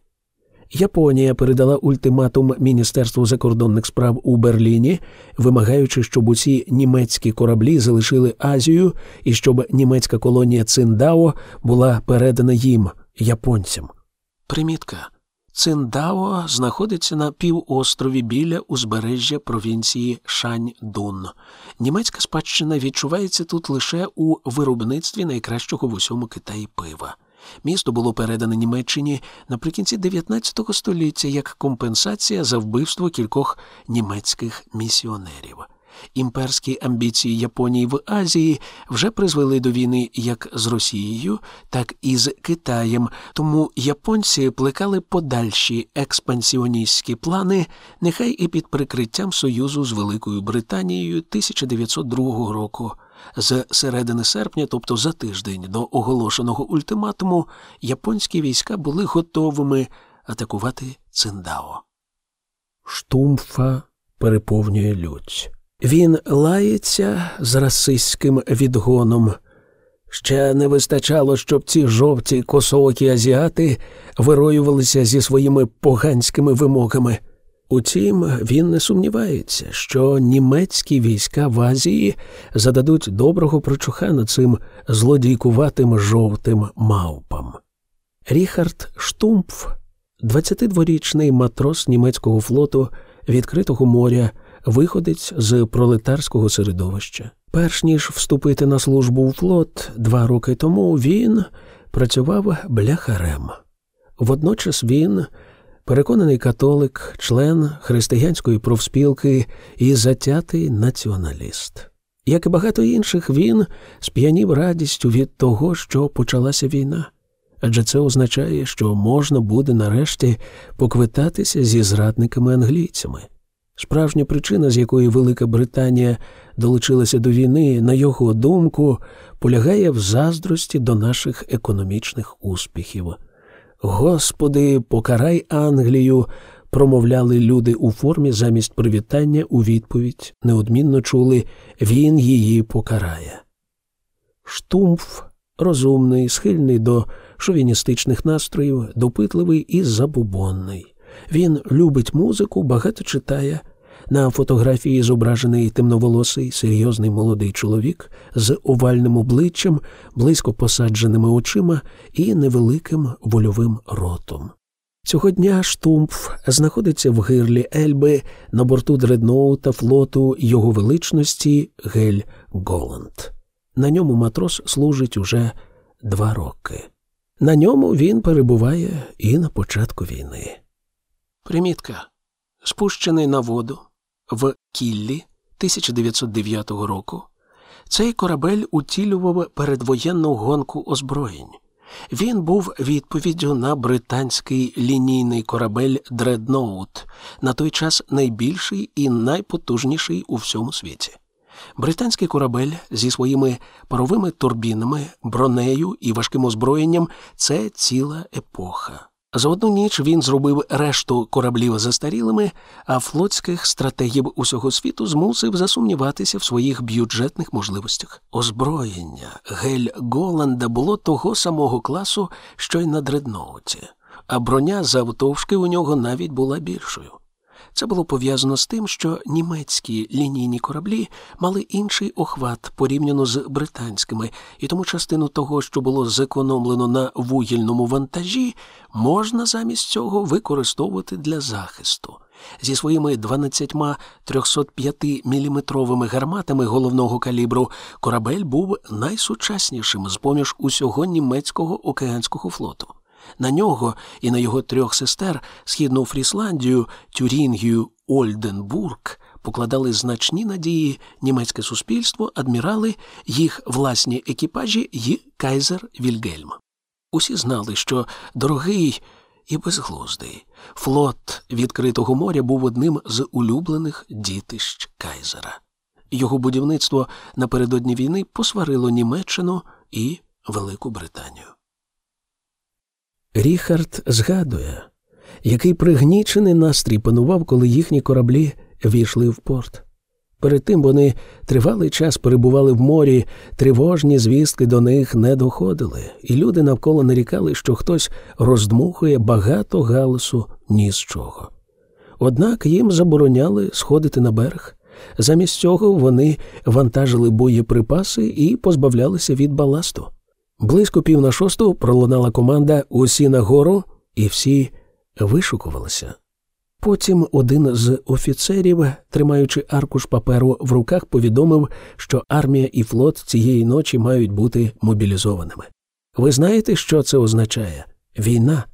Японія передала ультиматум Міністерству закордонних справ у Берліні, вимагаючи, щоб усі німецькі кораблі залишили Азію і щоб німецька колонія Циндао була передана їм, японцям. Примітка. Циндао знаходиться на півострові біля узбережжя провінції Шань-Дун. Німецька спадщина відчувається тут лише у виробництві найкращого в усьому Китаї пива. Місто було передане Німеччині наприкінці 19 століття як компенсація за вбивство кількох німецьких місіонерів. Імперські амбіції Японії в Азії вже призвели до війни як з Росією, так і з Китаєм, тому японці плекали подальші експансіоністські плани, нехай і під прикриттям союзу з Великою Британією 1902 року. З середини серпня, тобто за тиждень до оголошеного ультиматуму, японські війська були готовими атакувати Циндао. Штумфа переповнює людь. Він лається з расистським відгоном. Ще не вистачало, щоб ці жовті косоокі азіати вироювалися зі своїми поганськими вимогами. Утім, він не сумнівається, що німецькі війська в Азії зададуть доброго прочухана цим злодійкуватим жовтим мавпам. Ріхард Штумпф, 22-річний матрос німецького флоту відкритого моря, виходить з пролетарського середовища. Перш ніж вступити на службу у флот два роки тому, він працював бляхарем. Водночас він переконаний католик, член християнської профспілки і затятий націоналіст. Як і багато інших, він сп'янів радістю від того, що почалася війна, адже це означає, що можна буде нарешті поквитатися зі зрадниками англійцями. Справжня причина, з якої Велика Британія долучилася до війни, на його думку, полягає в заздрості до наших економічних успіхів. Господи, покарай Англію, промовляли люди у формі замість привітання у відповідь, неодмінно чули Він її покарає. Штумф, розумний, схильний до шовіністичних настроїв, допитливий і забубонний. Він любить музику, багато читає. На фотографії зображений темноволосий серйозний молодий чоловік з овальним обличчям, близько посадженими очима і невеликим вольовим ротом. Цього дня Штумф знаходиться в гирлі Ельби на борту дредноута флоту його величності Гель Голланд. На ньому матрос служить уже два роки. На ньому він перебуває і на початку війни. Примітка. Спущений на воду в Кіллі 1909 року, цей корабель утілював передвоєнну гонку озброєнь. Він був відповіддю на британський лінійний корабель Дредноут, на той час найбільший і найпотужніший у всьому світі. Британський корабель зі своїми паровими турбінами, бронею і важким озброєнням це ціла епоха. За одну ніч він зробив решту кораблів застарілими, а флотських стратегів усього світу змусив засумніватися в своїх бюджетних можливостях. Озброєння гель Голланда було того самого класу, що й на дредноуті, а броня завтовшки у нього навіть була більшою. Це було пов'язано з тим, що німецькі лінійні кораблі мали інший охват порівняно з британськими, і тому частину того, що було зекономлено на вугільному вантажі, можна замість цього використовувати для захисту. Зі своїми 12 305 міліметровими гарматами головного калібру корабель був найсучаснішим з поміж усього німецького океанського флоту. На нього і на його трьох сестер східну Фрісландію, Тюрінгію, Ольденбург покладали значні надії німецьке суспільство, адмірали, їх власні екіпажі і Кайзер Вільгельм. Усі знали, що дорогий і безглуздий флот відкритого моря був одним з улюблених дітищ Кайзера. Його будівництво напередодні війни посварило Німеччину і Велику Британію. Ріхард згадує, який пригнічений настрій панував, коли їхні кораблі війшли в порт. Перед тим вони тривалий час перебували в морі, тривожні звістки до них не доходили, і люди навколо нарікали, що хтось роздмухує багато галасу ні з чого. Однак їм забороняли сходити на берег. Замість цього вони вантажили боєприпаси і позбавлялися від баласту. Близько пів на шосту пролунала команда усі нагору, і всі вишукувалися. Потім один з офіцерів, тримаючи аркуш паперу в руках, повідомив, що армія і флот цієї ночі мають бути мобілізованими. Ви знаєте, що це означає? Війна.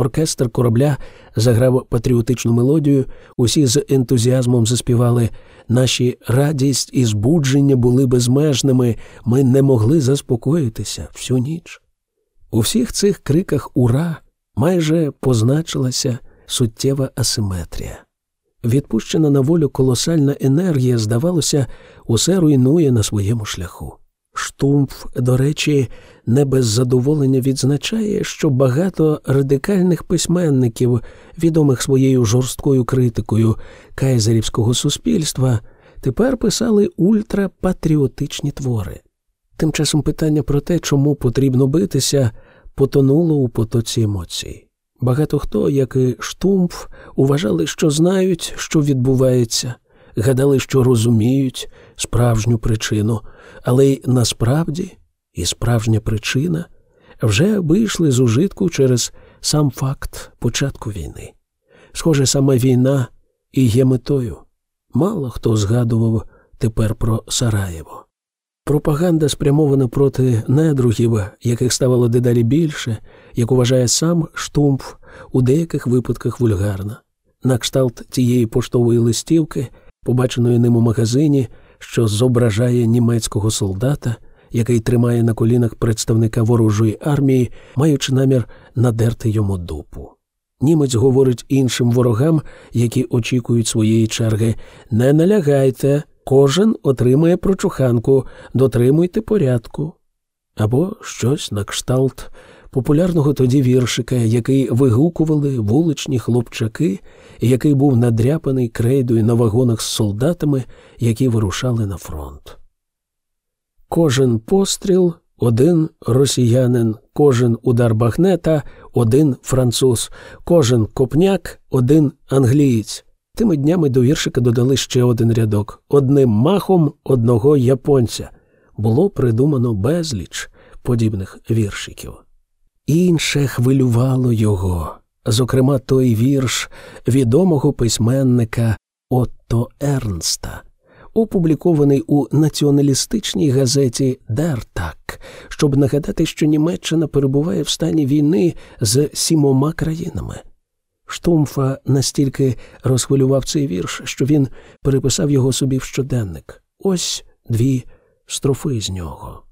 Оркестр корабля заграв патріотичну мелодію, усі з ентузіазмом заспівали наші радість і збудження були безмежними, ми не могли заспокоїтися всю ніч. У всіх цих криках ура майже позначилася суттєва асиметрія. Відпущена на волю колосальна енергія, здавалося, усе руйнує на своєму шляху. Штумф, до речі, не без задоволення відзначає, що багато радикальних письменників, відомих своєю жорсткою критикою кайзерівського суспільства, тепер писали ультрапатріотичні твори. Тим часом питання про те, чому потрібно битися, потонуло у потоці емоцій. Багато хто, як і штумф, уважали, що знають, що відбувається, гадали, що розуміють справжню причину, але й насправді і справжня причина вже вийшли з ужитку через сам факт початку війни. Схоже, саме війна і є метою. Мало хто згадував тепер про Сараєво. Пропаганда спрямована проти недругів, яких ставало дедалі більше, як вважає сам штумф, у деяких випадках вульгарна. На кшталт тієї поштової листівки, побаченої ним у магазині, що зображає німецького солдата, який тримає на колінах представника ворожої армії, маючи намір надерти йому дупу. Німець говорить іншим ворогам, які очікують своєї черги не налягайте, кожен отримує прочуханку, дотримуйте порядку. Або щось на кшталт популярного тоді віршика, який вигукували вуличні хлопчаки, який був надряпаний крейдою на вагонах з солдатами, які вирушали на фронт. Кожен постріл один росіянин, кожен удар багнета, один француз, кожен копняк, один англієць. Тими днями до віршика додали ще один рядок одним махом одного японця. Було придумано безліч подібних віршиків. Інше хвилювало його, зокрема, той вірш відомого письменника Отто Ернста опублікований у націоналістичній газеті Дертак, щоб нагадати, що Німеччина перебуває в стані війни з сімома країнами. Штумфа настільки розхвилював цей вірш, що він переписав його собі в щоденник. Ось дві строфи з нього.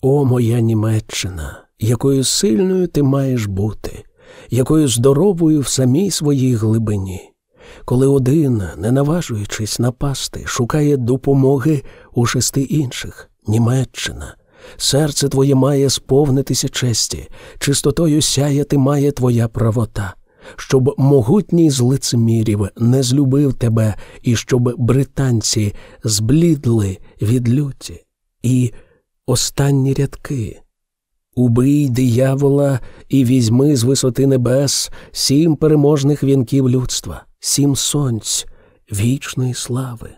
О, моя Німеччина, якою сильною ти маєш бути, якою здоровою в самій своїй глибині коли один, не наважуючись напасти, шукає допомоги у шести інших Німеччина. Серце твоє має сповнитися честі, чистотою сяяти має твоя правота, щоб могутній з лицемірів не злюбив тебе, і щоб британці зблідли від люті. І останні рядки. Убий диявола і візьми з висоти небес сім переможних вінків людства сім сонць вічної слави.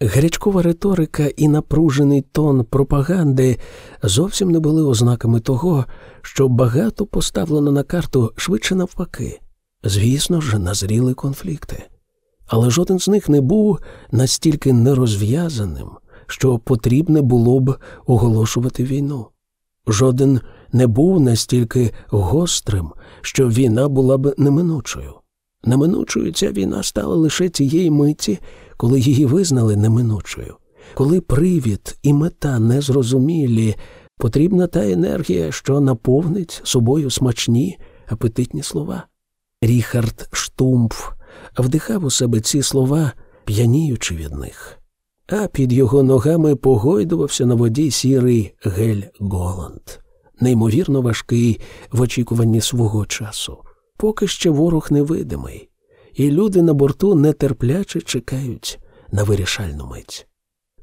Гарячкова риторика і напружений тон пропаганди зовсім не були ознаками того, що багато поставлено на карту швидше навпаки. Звісно ж, назріли конфлікти. Але жоден з них не був настільки нерозв'язаним, що потрібне було б оголошувати війну. Жоден не був настільки гострим, що війна була б неминучою. Неминучою ця війна стала лише тієї миті, коли її визнали неминучою, коли привід і мета незрозумілі, потрібна та енергія, що наповнить собою смачні, апетитні слова. Ріхард Штумф вдихав у себе ці слова, п'яніючи від них, а під його ногами погойдувався на воді сірий гель Голланд, неймовірно важкий в очікуванні свого часу поки ще ворог невидимий, і люди на борту нетерпляче чекають на вирішальну мить.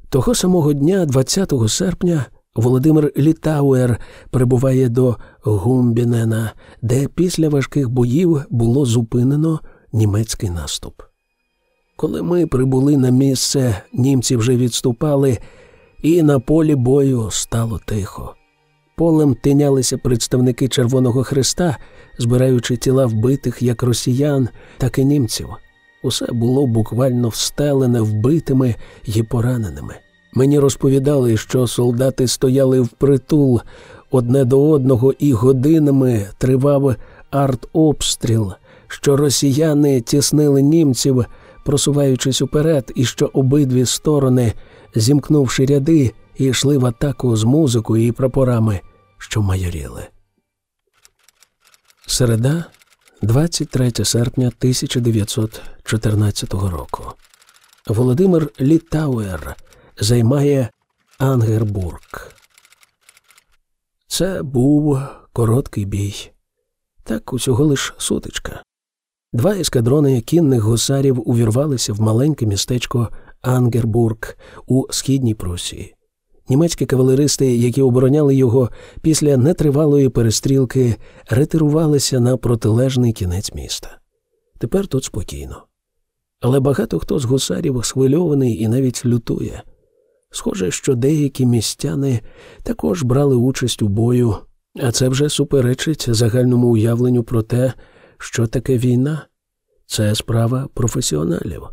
Того самого дня, 20 серпня, Володимир Літауер прибуває до Гумбінена, де після важких боїв було зупинено німецький наступ. Коли ми прибули на місце, німці вже відступали, і на полі бою стало тихо. Полем тинялися представники Червоного Христа, збираючи тіла вбитих як росіян, так і німців. Усе було буквально встелене вбитими і пораненими. Мені розповідали, що солдати стояли впритул одне до одного і годинами тривав артобстріл, що росіяни тіснили німців, просуваючись уперед, і що обидві сторони, зімкнувши ряди, йшли в атаку з музикою і прапорами що майоріли. Середа, 23 серпня 1914 року. Володимир Літауер займає Ангербург. Це був короткий бій. Так усього лиш сутичка. Два ескадрони кінних гусарів увірвалися в маленьке містечко Ангербург у східній Прусії. Німецькі кавалеристи, які обороняли його після нетривалої перестрілки, ретирувалися на протилежний кінець міста. Тепер тут спокійно. Але багато хто з гусарів схвильований і навіть лютує. Схоже, що деякі містяни також брали участь у бою, а це вже суперечить загальному уявленню про те, що таке війна. Це справа професіоналів.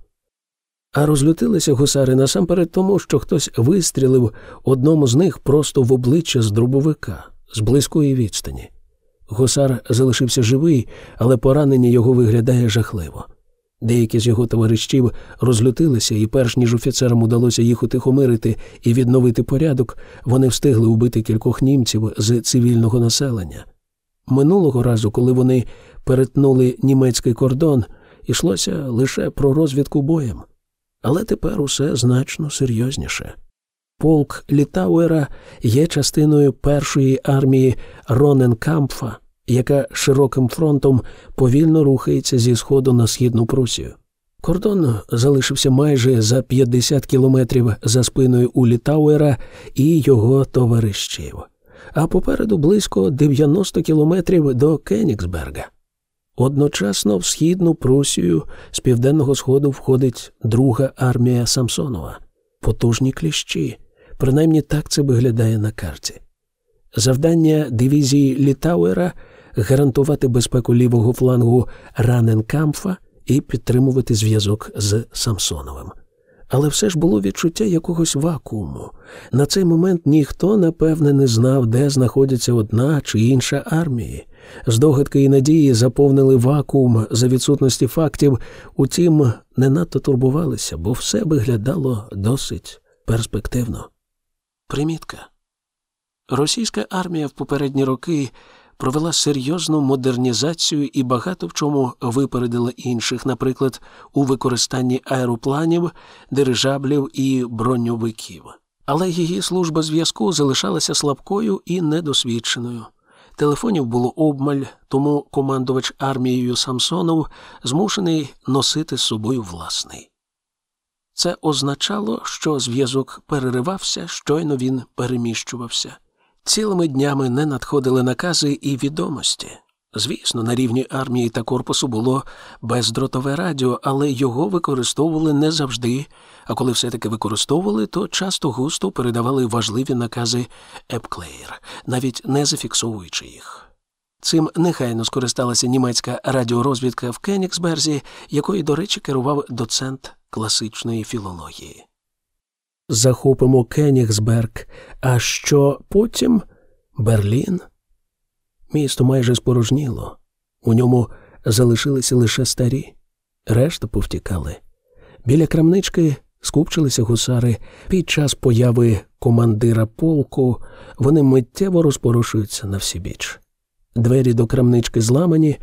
А розлютилися гусари насамперед тому, що хтось вистрілив одному з них просто в обличчя з дробовика з близької відстані. Гусар залишився живий, але поранення його виглядає жахливо. Деякі з його товаришів розлютилися, і перш ніж офіцерам удалося їх утихомирити і відновити порядок, вони встигли убити кількох німців з цивільного населення. Минулого разу, коли вони перетнули німецький кордон, йшлося лише про розвідку боєм. Але тепер усе значно серйозніше. Полк Літауера є частиною першої армії Роненкампфа, яка широким фронтом повільно рухається зі сходу на східну Прусію. Кордон залишився майже за 50 кілометрів за спиною у Літауера і його товаришів, а попереду близько 90 кілометрів до Кенігсберга. Одночасно в східну Прусію з південного сходу входить друга армія Самсонова, потужні кліщі. Принаймні так це виглядає на карті. Завдання дивізії Літауера гарантувати безпеку лівого флангу Раненкамфа і підтримувати зв'язок з Самсоновим. Але все ж було відчуття якогось вакууму. На цей момент ніхто, напевне, не знав, де знаходиться одна чи інша армії. Здогадки і надії заповнили вакуум за відсутності фактів, утім, не надто турбувалися, бо все виглядало досить перспективно. Примітка. Російська армія в попередні роки провела серйозну модернізацію і багато в чому випередила інших, наприклад, у використанні аеропланів, дирижаблів і броньовиків. Але її служба зв'язку залишалася слабкою і недосвідченою. Телефонів було обмаль, тому командувач армією Самсонов змушений носити з собою власний. Це означало, що зв'язок переривався, щойно він переміщувався. Цілими днями не надходили накази і відомості. Звісно, на рівні армії та корпусу було бездротове радіо, але його використовували не завжди, а коли все-таки використовували, то часто густо передавали важливі накази Епклеєр, навіть не зафіксовуючи їх. Цим нехайно скористалася німецька радіорозвідка в Кенігсберзі, якою, до речі, керував доцент класичної філології. Захопимо Кенігсберг, а що потім Берлін? Місто майже спорожніло, у ньому залишилися лише старі, решта повтікали. Біля крамнички скупчилися гусари. Під час появи командира полку вони миттєво розпорошуються на всі біч. Двері до крамнички зламані,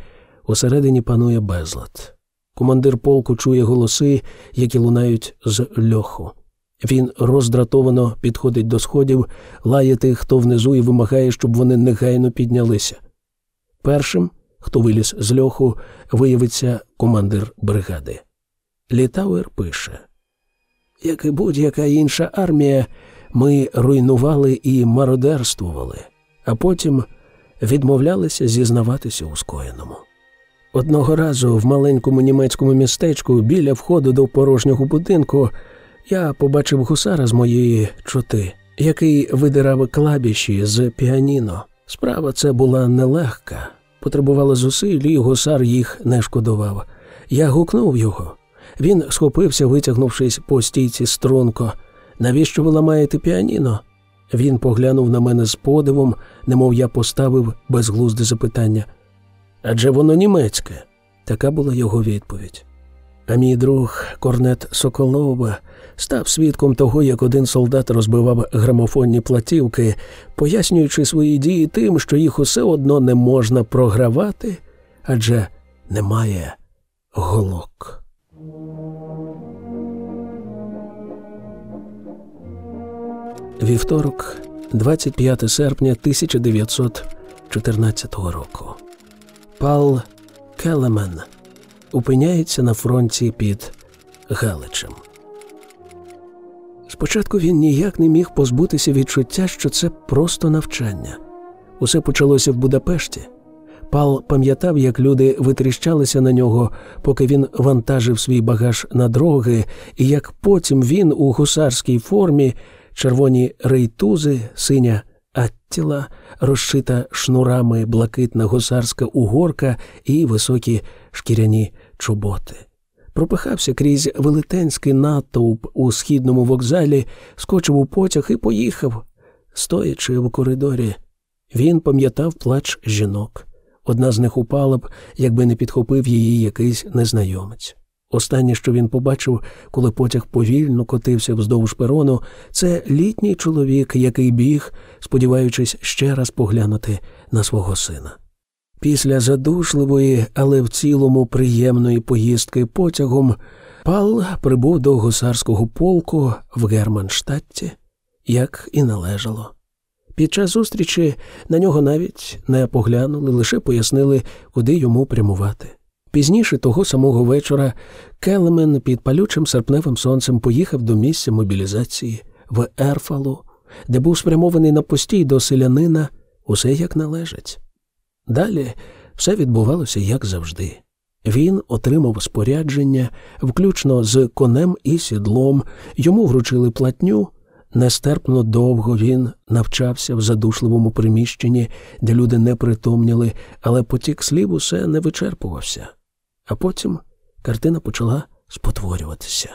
усередині панує безлад. Командир полку чує голоси, які лунають з льоху. Він роздратовано підходить до сходів, лає тих, хто внизу і вимагає, щоб вони негайно піднялися. Першим, хто виліз з льоху, виявиться командир бригади. Літауер пише як і будь-яка інша армія, ми руйнували і мародерствували, а потім відмовлялися зізнаватися у скоєному. Одного разу в маленькому німецькому містечку біля входу до порожнього будинку я побачив гусара з моєї чоти, який видирав клабіші з піаніно. Справа це була нелегка, потребувала зусиль, і гусар їх не шкодував. Я гукнув його. Він схопився, витягнувшись по стійці струнко. Навіщо ви ламаєте піаніно? Він поглянув на мене з подивом, немов я поставив безглузде запитання. Адже воно німецьке. Така була його відповідь. А мій друг Корнет Соколова став свідком того, як один солдат розбивав грамофонні платівки, пояснюючи свої дії тим, що їх усе одно не можна програвати, адже немає голок. Вівторок, 25 серпня 1914 року. Пал Келемен опиняється на фронті під Галичем. Спочатку він ніяк не міг позбутися відчуття, що це просто навчання. Усе почалося в Будапешті. Пал пам'ятав, як люди витріщалися на нього, поки він вантажив свій багаж на дроги, і як потім він у гусарській формі, червоні рейтузи, синя аттіла, розшита шнурами блакитна гусарська угорка і високі шкіряні чоботи. Пропихався крізь велетенський натовп у східному вокзалі, скочив у потяг і поїхав, стоячи в коридорі. Він пам'ятав плач жінок. Одна з них упала б, якби не підхопив її якийсь незнайомець. Останнє, що він побачив, коли потяг повільно котився вздовж перону, це літній чоловік, який біг, сподіваючись ще раз поглянути на свого сина. Після задушливої, але в цілому приємної поїздки потягом Пал прибув до гусарського полку в Германштадті, як і належало. Під час зустрічі на нього навіть не поглянули, лише пояснили, куди йому прямувати. Пізніше того самого вечора Келемен під палючим серпневим сонцем поїхав до місця мобілізації в Ерфалу, де був спрямований на постій до селянина, усе як належить. Далі все відбувалося як завжди. Він отримав спорядження, включно з конем і сідлом, йому вручили платню. Нестерпно довго він навчався в задушливому приміщенні, де люди не притомніли, але потік слів усе не вичерпувався. А потім картина почала спотворюватися.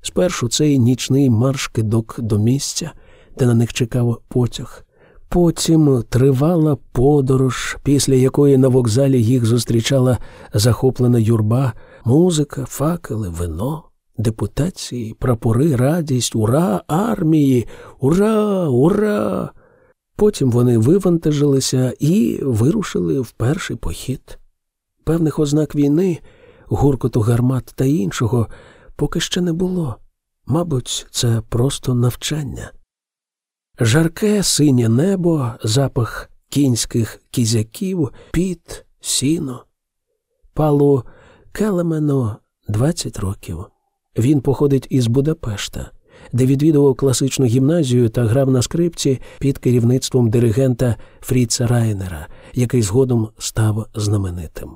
Спершу цей нічний марш кидок до місця, де на них чекав потяг. Потім тривала подорож, після якої на вокзалі їх зустрічала захоплена юрба, музика, факели, вино, депутації, прапори, радість, ура, армії, ура, ура. Потім вони вивантажилися і вирушили в перший похід. Певних ознак війни, гуркоту гармат та іншого поки ще не було. Мабуть, це просто навчання. Жарке синє небо, запах кінських кізяків, піт, сіно. Палу Келемену 20 років. Він походить із Будапешта, де відвідував класичну гімназію та грав на скрипці під керівництвом диригента Фріца Райнера, який згодом став знаменитим.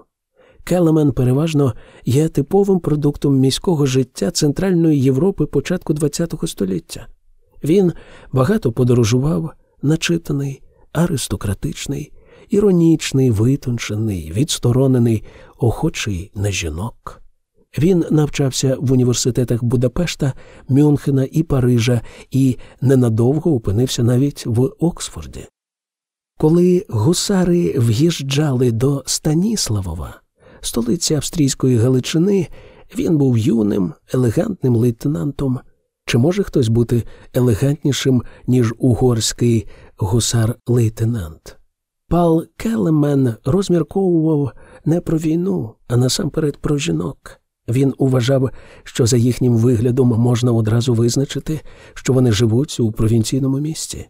Келемен переважно є типовим продуктом міського життя Центральної Європи початку ХХ століття. Він багато подорожував, начитаний, аристократичний, іронічний, витончений, відсторонений, охочий на жінок. Він навчався в університетах Будапешта, Мюнхена і Парижа і ненадовго опинився навіть в Оксфорді. Коли гусари в'їжджали до Станіславова, столиці австрійської Галичини, він був юним, елегантним лейтенантом. Чи може хтось бути елегантнішим, ніж угорський гусар-лейтенант? Пал Келемен розмірковував не про війну, а насамперед про жінок. Він уважав, що за їхнім виглядом можна одразу визначити, що вони живуть у провінційному місті.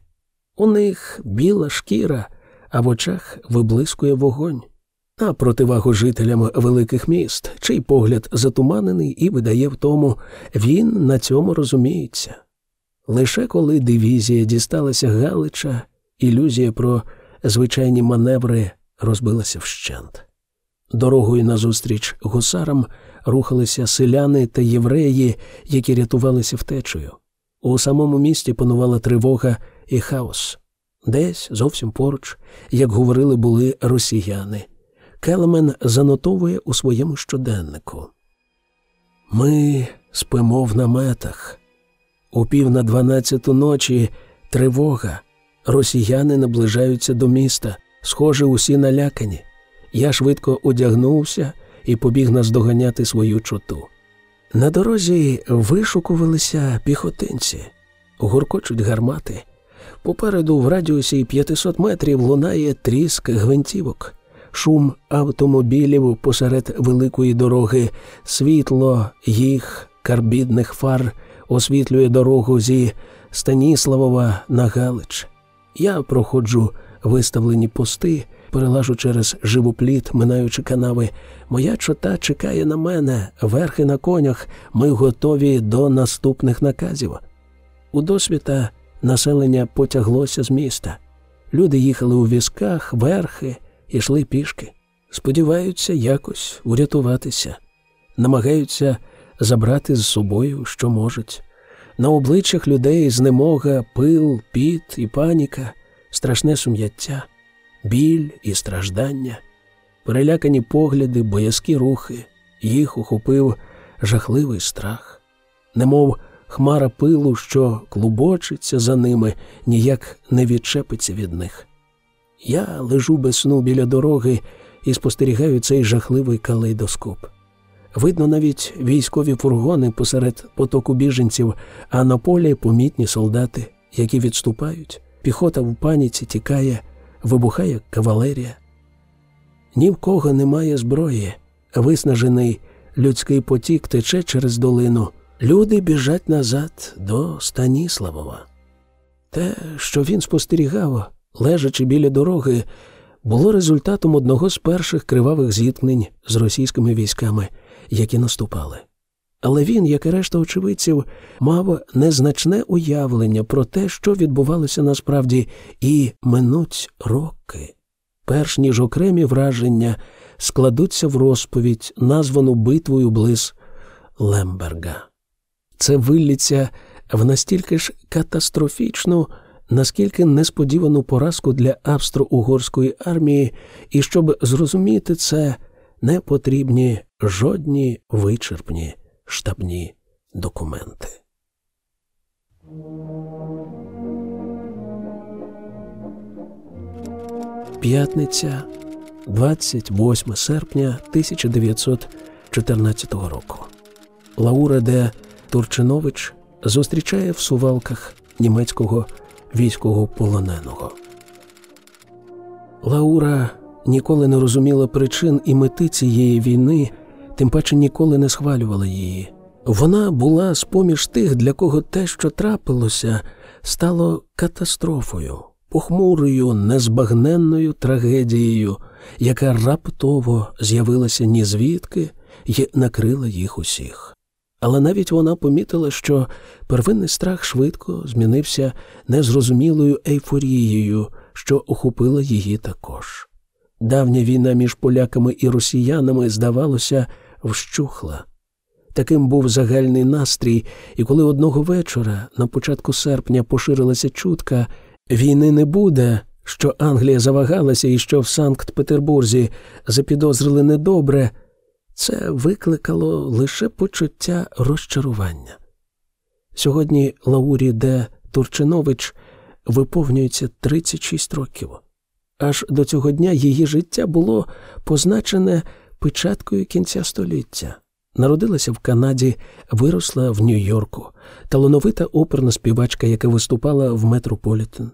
У них біла шкіра, а в очах виблискує вогонь. А противагу жителям великих міст, чий погляд затуманений і видає в тому, він на цьому розуміється. Лише коли дивізія дісталася Галича, ілюзія про звичайні маневри розбилася вщент. Дорогою назустріч гусарам рухалися селяни та євреї, які рятувалися втечею. У самому місті панувала тривога і хаос. Десь зовсім поруч, як говорили, були росіяни. Келемен занотовує у своєму щоденнику. Ми спимо в наметах. У пів на дванадцяту ночі тривога. Росіяни наближаються до міста, схоже, усі налякані. Я швидко одягнувся і побіг наздоганяти свою чоту. На дорозі вишукувалися піхотинці, гуркочуть гармати. Попереду в радіусі 500 метрів лунає тріск гвинтівок шум автомобілів посеред великої дороги, світло їх карбідних фар освітлює дорогу зі Станіславова на Галич. Я проходжу виставлені пости, перелажу через живопліт, минаючи канави. Моя чота чекає на мене, верхи на конях, ми готові до наступних наказів. У досвіта населення потяглося з міста. Люди їхали у візках, верхи, йшли пішки. Сподіваються якось урятуватися, намагаються забрати з собою, що можуть. На обличчях людей знемога, пил, піт і паніка, страшне сум'яття, біль і страждання, перелякані погляди, боязкі рухи, їх ухопив жахливий страх, немов хмара пилу, що клубочиться за ними, ніяк не відчепиться від них. Я лежу без сну біля дороги і спостерігаю цей жахливий калейдоскоп. Видно навіть військові фургони посеред потоку біженців, а на полі помітні солдати, які відступають, піхота в паніці тікає, вибухає кавалерія. Ні в кого немає зброї, виснажений людський потік тече через долину. Люди біжать назад до Станіславова. Те, що він спостерігав, лежачи біля дороги, було результатом одного з перших кривавих зіткнень з російськими військами, які наступали. Але він, як і решта очевидців, мав незначне уявлення про те, що відбувалося насправді, і минуть роки, перш ніж окремі враження складуться в розповідь, названу битвою близ Лемберга. Це вилліться в настільки ж катастрофічну, наскільки несподівану поразку для австро-угорської армії, і щоб зрозуміти це, не потрібні жодні вичерпні штабні документи. П'ятниця, 28 серпня 1914 року. Лаура де Турчинович зустрічає в сувалках німецького військового полоненого. Лаура ніколи не розуміла причин і мети цієї війни, тим паче ніколи не схвалювала її. Вона була з поміж тих, для кого те, що трапилося, стало катастрофою, похмурою, незбагненною трагедією, яка раптово з'явилася ні звідки і накрила їх усіх. Але навіть вона помітила, що первинний страх швидко змінився незрозумілою ейфорією, що охопила її також. Давня війна між поляками і росіянами, здавалося, вщухла. Таким був загальний настрій, і коли одного вечора, на початку серпня, поширилася чутка війни не буде, що Англія завагалася і що в Санкт Петербурзі запідозрили недобре, це викликало лише почуття розчарування. Сьогодні Лаурі Де Турчинович виповнюється 36 років. Аж до цього дня її життя було позначене печаткою кінця століття. Народилася в Канаді, виросла в Нью-Йорку, талановита оперна співачка, яка виступала в Метрополітен.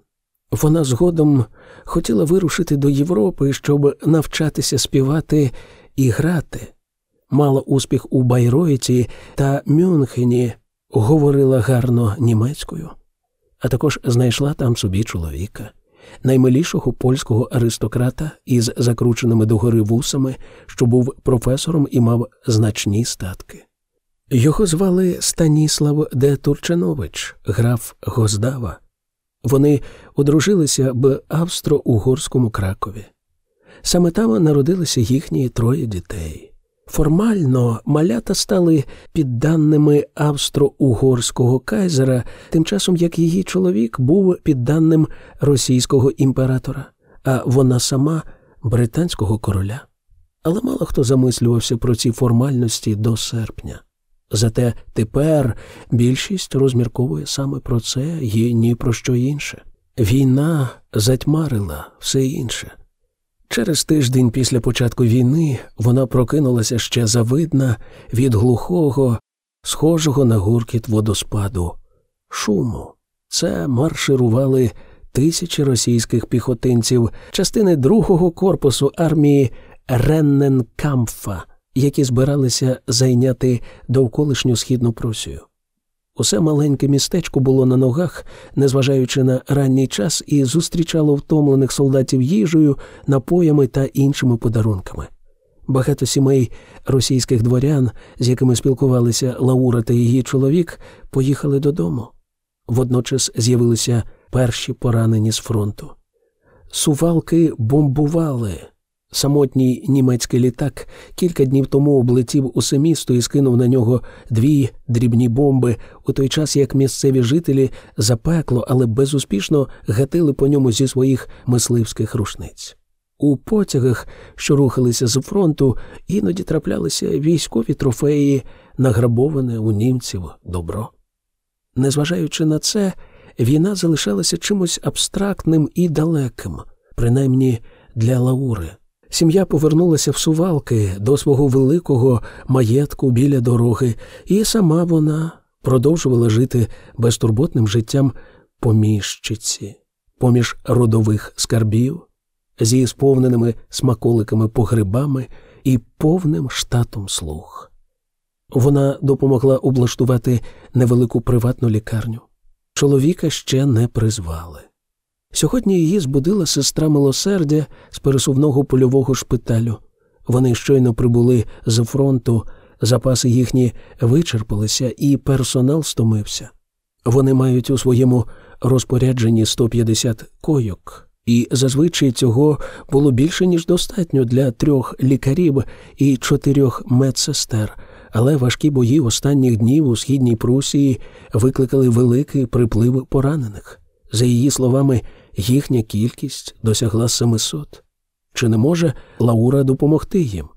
Вона згодом хотіла вирушити до Європи, щоб навчатися співати і грати. Мала успіх у Байройті та Мюнхені, говорила гарно німецькою, а також знайшла там собі чоловіка наймилішого польського аристократа із закрученими догори вусами, що був професором і мав значні статки. Його звали Станіслав Де Турчинович, граф Гоздава. Вони одружилися в австро-угорському Кракові. Саме там народилися їхні троє дітей. Формально малята стали підданними австро-угорського кайзера, тим часом як її чоловік був підданним російського імператора, а вона сама британського короля. Але мало хто замислювався про ці формальності до серпня. Зате тепер більшість розмірковує саме про це і ні про що інше. Війна затьмарила все інше. Через тиждень після початку війни вона прокинулася ще завидна від глухого, схожого на гуркіт водоспаду, шуму. Це марширували тисячі російських піхотинців, частини другого корпусу армії Ренненкамфа, які збиралися зайняти довколишню східну Прусію. Усе маленьке містечко було на ногах, незважаючи на ранній час, і зустрічало втомлених солдатів їжею, напоями та іншими подарунками. Багато сімей російських дворян, з якими спілкувалися Лаура та її чоловік, поїхали додому. Водночас з'явилися перші поранені з фронту. Сувалки бомбували. Самотній німецький літак кілька днів тому облетів усе місто і скинув на нього дві дрібні бомби, у той час як місцеві жителі запекло, але безуспішно гатили по ньому зі своїх мисливських рушниць. У потягах, що рухалися з фронту, іноді траплялися військові трофеї, награбоване у німців добро. Незважаючи на це, війна залишалася чимось абстрактним і далеким, принаймні для Лаури. Сім'я повернулася в сувалки до свого великого маєтку біля дороги, і сама вона продовжувала жити безтурботним життям поміщиці, поміж родових скарбів, зі сповненими смаколиками погребами і повним штатом слуг. Вона допомогла облаштувати невелику приватну лікарню. Чоловіка ще не призвали. Сьогодні її збудила сестра милосердя з пересувного польового шпиталю. Вони щойно прибули з фронту, запаси їхні вичерпалися, і персонал стомився. Вони мають у своєму розпорядженні 150 койок, і зазвичай цього було більше, ніж достатньо для трьох лікарів і чотирьох медсестер. Але важкі бої останніх днів у східній Прусії викликали великий приплив поранених. За її словами, їхня кількість досягла 700. Чи не може Лаура допомогти їм?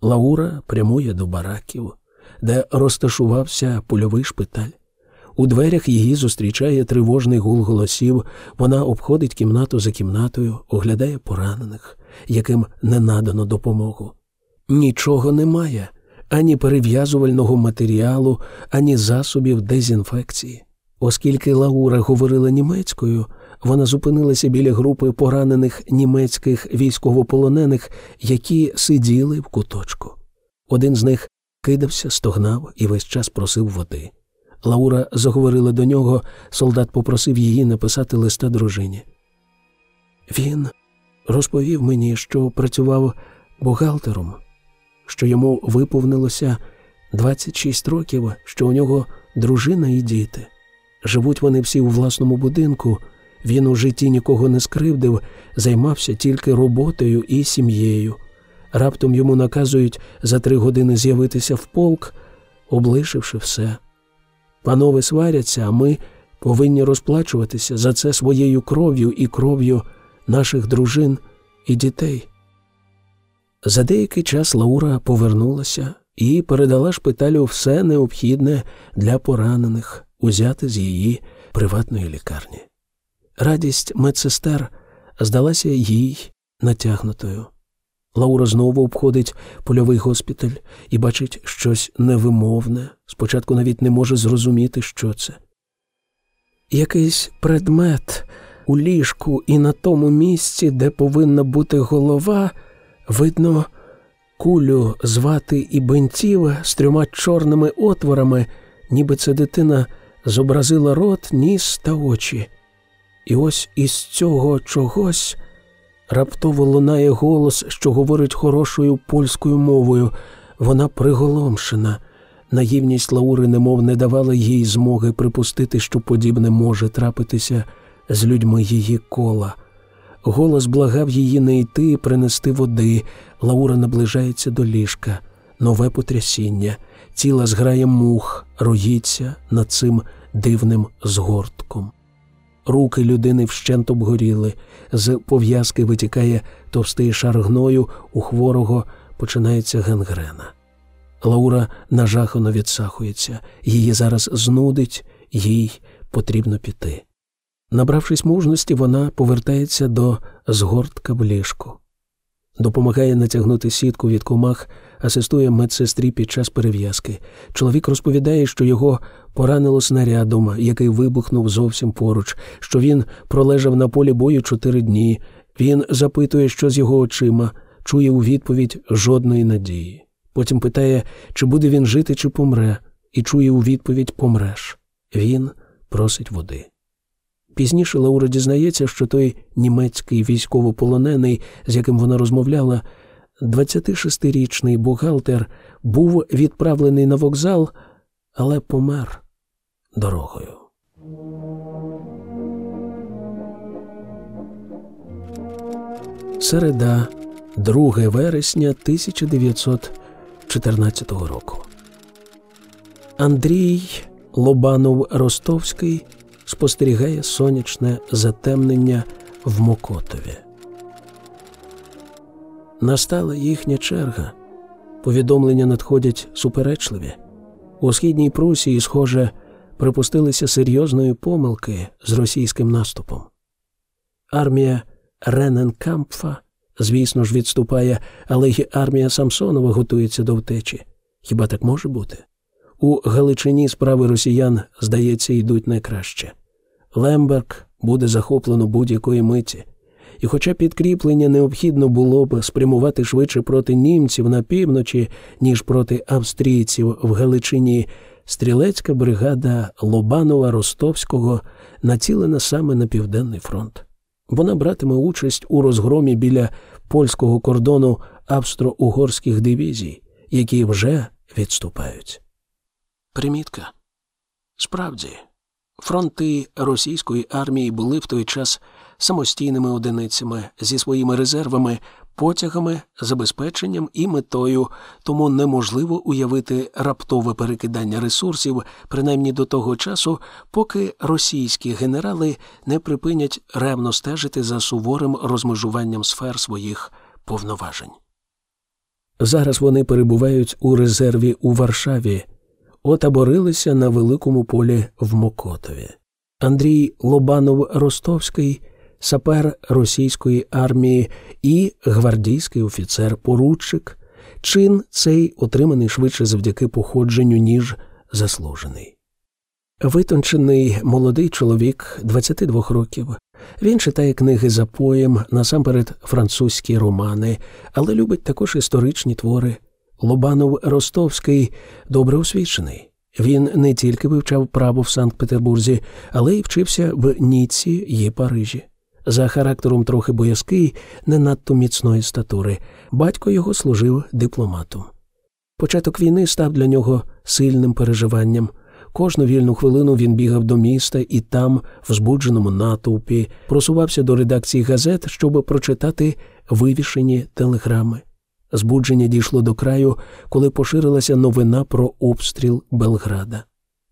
Лаура прямує до бараків, де розташувався польовий шпиталь. У дверях її зустрічає тривожний гул голосів, вона обходить кімнату за кімнатою, оглядає поранених, яким не надано допомогу. Нічого немає, ані перев'язувального матеріалу, ані засобів дезінфекції. Оскільки Лаура говорила німецькою, вона зупинилася біля групи поранених німецьких військовополонених, які сиділи в куточку. Один з них кидався, стогнав і весь час просив води. Лаура заговорила до нього, солдат попросив її написати листа дружині. Він розповів мені, що працював бухгалтером, що йому виповнилося 26 років, що у нього дружина і діти. Живуть вони всі у власному будинку. Він у житті нікого не скривдив, займався тільки роботою і сім'єю. Раптом йому наказують за три години з'явитися в полк, облишивши все. Панове сваряться, а ми повинні розплачуватися за це своєю кров'ю і кров'ю наших дружин і дітей. За деякий час Лаура повернулася і передала шпиталю все необхідне для поранених, узяти з її приватної лікарні. Радість медсестер здалася їй натягнутою. Лаура знову обходить польовий госпіталь і бачить щось невимовне, спочатку навіть не може зрозуміти, що це. Якийсь предмет у ліжку і на тому місці, де повинна бути голова, видно кулю звати і бентів з трьома чорними отворами, ніби це дитина зобразила рот, ніс та очі. І ось із цього чогось раптово лунає голос, що говорить хорошою польською мовою. Вона приголомшена. Наївність Лаури немов не давала їй змоги припустити, що подібне може трапитися з людьми її кола. Голос благав її не йти і принести води. Лаура наближається до ліжка, нове потрясіння, ціла зграє мух, роїться над цим дивним згортком. Руки людини вщент обгоріли, з пов'язки витікає товстий шар гною, у хворого починається гангрена. Лаура нажахано відсахується, її зараз знудить, їй потрібно піти. Набравшись мужності, вона повертається до згортка в ліжку. Допомагає натягнути сітку від комах, асистує медсестрі під час перев'язки. Чоловік розповідає, що його поранило снарядом, який вибухнув зовсім поруч, що він пролежав на полі бою чотири дні. Він запитує, що з його очима, чує у відповідь жодної надії. Потім питає, чи буде він жити, чи помре. і чує у відповідь помреш. Він просить води. Пізніше Лаура дізнається, що той німецький військовополонений, з яким вона розмовляла, 26-річний бухгалтер, був відправлений на вокзал, але помер дорогою. Середа, 2 вересня 1914 року. Андрій Лобанов Ростовський спостерігає сонячне затемнення в Мокотові. Настала їхня черга. Повідомлення надходять суперечливі. У східній Прусії, схоже, припустилися серйозної помилки з російським наступом. Армія Рененкампфа, звісно ж, відступає, але й армія Самсонова готується до втечі. Хіба так може бути? У Галичині справи росіян, здається, йдуть найкраще. Лемберг буде захоплено будь-якої миті. І, хоча підкріплення необхідно було б спрямувати швидше проти німців на півночі, ніж проти австрійців в Галичині, стрілецька бригада Лобанова Ростовського націлена саме на південний фронт. Вона братиме участь у розгромі біля польського кордону австро-угорських дивізій, які вже відступають. Примітка. Справді, фронти російської армії були в той час самостійними одиницями зі своїми резервами, потягами, забезпеченням і метою, тому неможливо уявити раптове перекидання ресурсів, принаймні до того часу, поки російські генерали не припинять ревно стежити за суворим розмежуванням сфер своїх повноважень. Зараз вони перебувають у резерві у Варшаві, отаборилися на великому полі в Мокотові. Андрій Лобанов Ростовський сапер російської армії і гвардійський офіцер-поручик, чин цей отриманий швидше завдяки походженню, ніж заслужений. Витончений молодий чоловік 22 років. Він читає книги за поєм, насамперед французькі романи, але любить також історичні твори. Лобанов Ростовський добре освічений. Він не тільки вивчав право в Санкт Петербурзі, але й вчився в Ніці і Парижі. За характером трохи боязкий, не надто міцної статури, батько його служив дипломатом. Початок війни став для нього сильним переживанням. Кожну вільну хвилину він бігав до міста і там, в збудженому натовпі, просувався до редакції газет, щоб прочитати вивішені телеграми. Збудження дійшло до краю, коли поширилася новина про обстріл Белграда.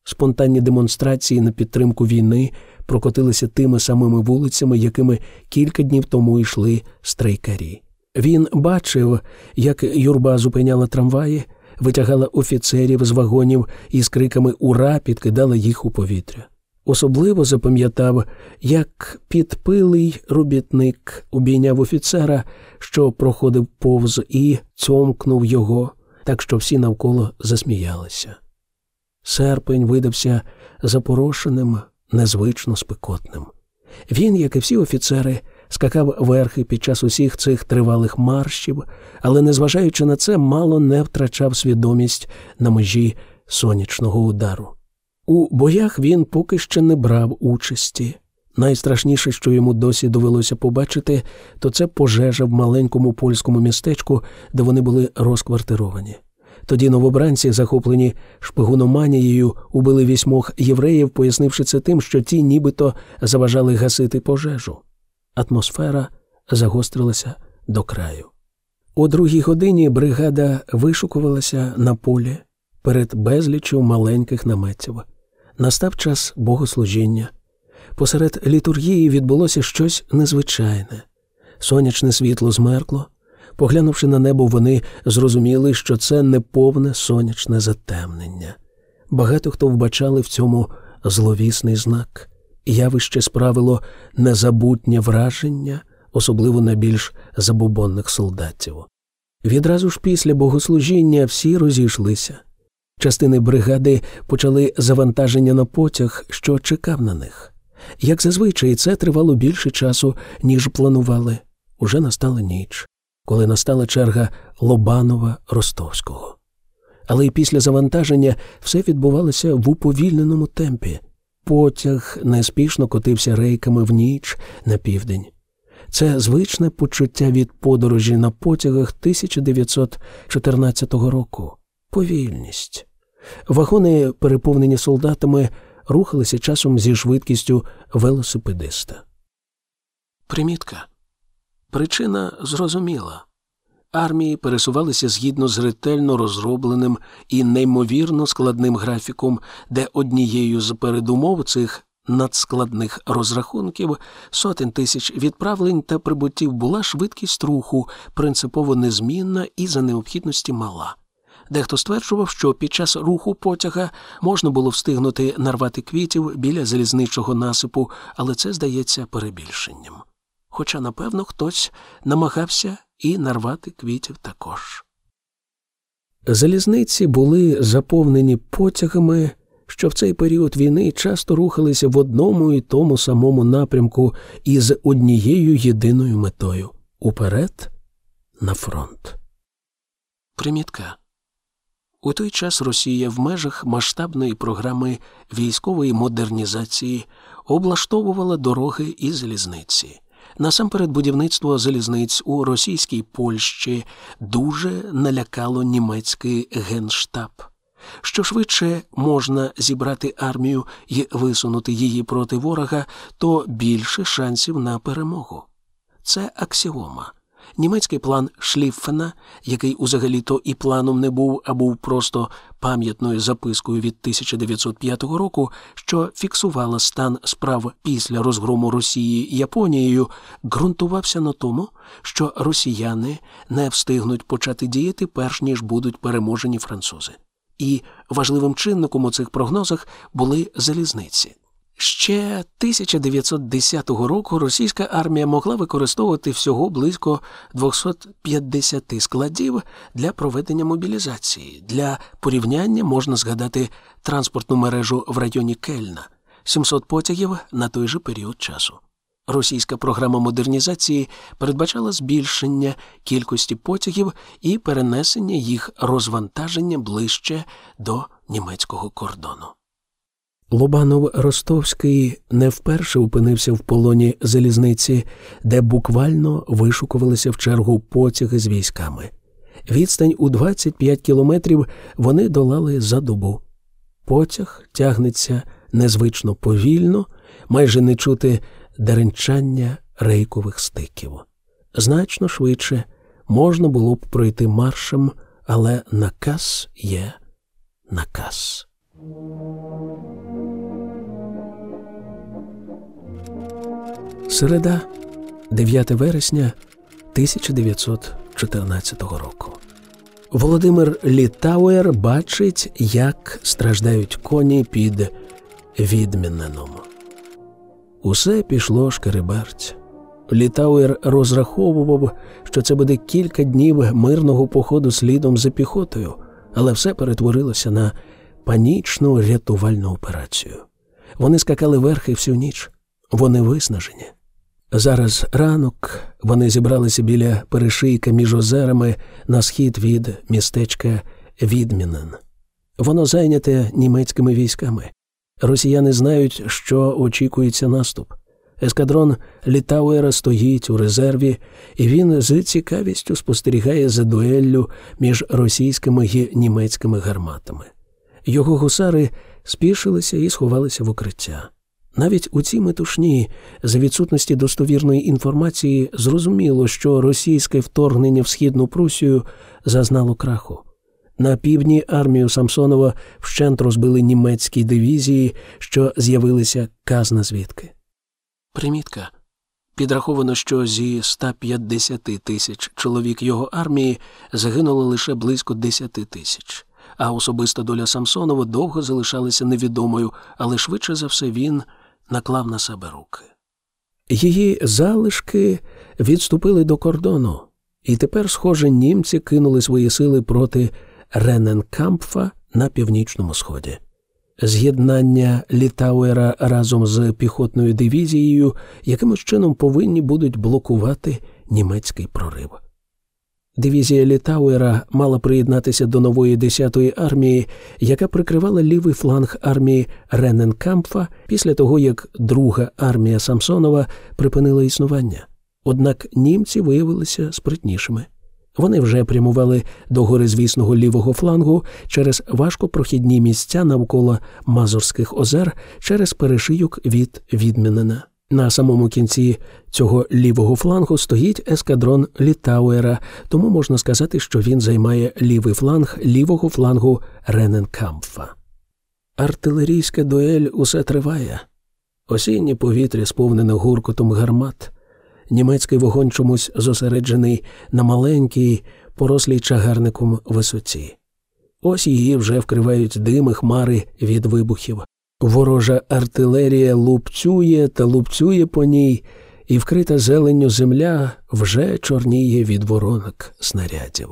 Спонтанні демонстрації на підтримку війни прокотилися тими самими вулицями, якими кілька днів тому йшли стрейкарі. Він бачив, як юрба зупиняла трамваї, витягала офіцерів з вагонів і з криками Ура підкидала їх у повітря. Особливо запам'ятав, як підпилий робітник обійняв офіцера, що проходив повз і цьомкнув його, так що всі навколо засміялися. Серпень видався запорошеним, незвично спекотним. Він, як і всі офіцери, скакав верхи під час усіх цих тривалих маршів, але, незважаючи на це, мало не втрачав свідомість на межі сонячного удару. У боях він поки ще не брав участі. Найстрашніше, що йому досі довелося побачити, то це пожежа в маленькому польському містечку, де вони були розквартировані. Тоді новобранці, захоплені шпигуноманією, убили вісьмох євреїв, пояснивши це тим, що ті нібито заважали гасити пожежу. Атмосфера загострилася до краю. О другій годині бригада вишукувалася на полі перед безліччю маленьких наметів. Настав час богослужіння. Посеред літургії відбулося щось незвичайне. Сонячне світло змеркло. Поглянувши на небо, вони зрозуміли, що це не повне сонячне затемнення. Багато хто вбачали в цьому зловісний знак, явище справило незабутнє враження, особливо на більш забобонних солдатів. Відразу ж після богослужіння всі розійшлися. Частини бригади почали завантаження на потяг, що чекав на них. Як зазвичай, це тривало більше часу, ніж планували. Уже настала ніч коли настала черга Лобанова Ростовського. Але й після завантаження все відбувалося в уповільненому темпі. Потяг неспішно котився рейками в ніч на південь. Це звичне почуття від подорожі на потягах 1914 року. Повільність. Вагони, переповнені солдатами, рухалися часом зі швидкістю велосипедиста. Примітка. Причина зрозуміла. Армії пересувалися згідно з ретельно розробленим і неймовірно складним графіком, де однією з передумов цих надскладних розрахунків сотень тисяч відправлень та прибуттів була швидкість руху, принципово незмінна і за необхідності мала. Дехто стверджував, що під час руху потяга можна було встигнути нарвати квітів біля залізничого насипу, але це здається перебільшенням. Хоча, напевно, хтось намагався і нарвати квітів також. Залізниці були заповнені потягами, що в цей період війни часто рухалися в одному і тому самому напрямку із однією єдиною метою уперед на фронт. Примітка. У той час Росія в межах масштабної програми військової модернізації облаштовувала дороги і залізниці. Насамперед, будівництво залізниць у російській Польщі дуже налякало німецький генштаб. Що швидше можна зібрати армію і висунути її проти ворога, то більше шансів на перемогу. Це аксіома. Німецький план Шліффена, який узагалі-то і планом не був, а був просто пам'ятною запискою від 1905 року, що фіксувала стан справ після розгрому Росії Японією, ґрунтувався на тому, що росіяни не встигнуть почати діяти, перш ніж будуть переможені французи. І важливим чинником у цих прогнозах були залізниці. Ще 1910 року російська армія могла використовувати всього близько 250 складів для проведення мобілізації. Для порівняння можна згадати транспортну мережу в районі Кельна 700 потягів на той же період часу. Російська програма модернізації передбачала збільшення кількості потягів і перенесення їх розвантаження ближче до німецького кордону. Лобанов Ростовський не вперше опинився в полоні залізниці, де буквально вишукувалися в чергу потяги з військами. Відстань у 25 кілометрів вони долали за добу. Потяг тягнеться незвично повільно, майже не чути деренчання рейкових стиків. Значно швидше можна було б пройти маршем, але наказ є наказ. Середа, 9 вересня 1914 року. Володимир Літауер бачить, як страждають коні під Відміненом. Усе пішло шкереберть. Літауер розраховував, що це буде кілька днів мирного походу слідом за піхотою, але все перетворилося на панічну рятувальну операцію. Вони скакали верхи всю ніч, вони виснажені. Зараз ранок вони зібралися біля перешийка між озерами на схід від містечка Відмінен. Воно зайняте німецькими військами. Росіяни знають, що очікується наступ. Ескадрон Літауера стоїть у резерві, і він з цікавістю спостерігає за дуеллю між російськими і німецькими гарматами. Його гусари спішилися і сховалися в укриття. Навіть у цій метушні, за відсутності достовірної інформації, зрозуміло, що російське вторгнення в східну Прусію зазнало краху. На півдні армію Самсонова вщент розбили німецькі дивізії, що з'явилися казна звідки. Примітка. Підраховано, що зі 150 тисяч чоловік його армії загинуло лише близько 10 тисяч, а особиста доля Самсонова довго залишалася невідомою, але швидше за все він наклав на себе руки. Її залишки відступили до кордону, і тепер, схоже, німці кинули свої сили проти Рененкампфа на північному сході. З'єднання Літауера разом з піхотною дивізією якимось чином повинні будуть блокувати німецький прорив. Дивізія Літауера мала приєднатися до нової 10-ї армії, яка прикривала лівий фланг армії Рененкампфа після того, як друга армія Самсонова припинила існування. Однак німці виявилися спритнішими. Вони вже прямували до горизвісного лівого флангу через важкопрохідні місця навколо Мазурських озер через перешийок від Відмінена. На самому кінці цього лівого флангу стоїть ескадрон Літауера, тому можна сказати, що він займає лівий фланг лівого флангу Рененкамфа. Артилерійська дуель усе триває. Осіннє повітря сповнене гуркотом гармат. Німецький вогонь чомусь зосереджений на маленькій, порослій чагарником висоці. Ось її вже вкривають дими хмари від вибухів. Ворожа артилерія лупцює та лупцює по ній, і вкрита зеленню земля вже чорніє від воронок снарядів.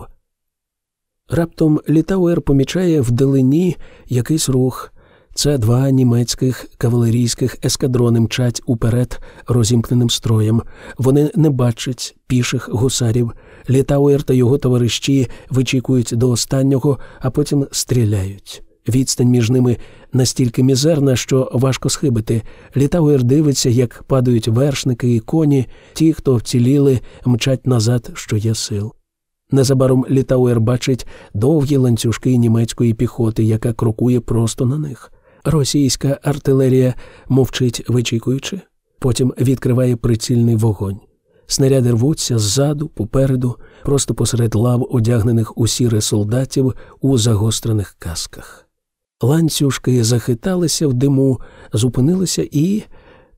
Раптом Літауер помічає вдалині якийсь рух. Це два німецьких кавалерійських ескадрони мчать уперед розімкненим строєм. Вони не бачать піших гусарів. Літауер та його товариші вичікують до останнього, а потім стріляють. Відстань між ними настільки мізерна, що важко схибити. Літауер дивиться, як падають вершники і коні, ті, хто вціліли, мчать назад, що є сил. Незабаром Літауер бачить довгі ланцюжки німецької піхоти, яка крокує просто на них. Російська артилерія мовчить, вичікуючи, потім відкриває прицільний вогонь. Снаряди рвуться ззаду, попереду, просто посеред лав, одягнених у сіре солдатів у загострених касках. Ланцюжки захиталися в диму, зупинилися і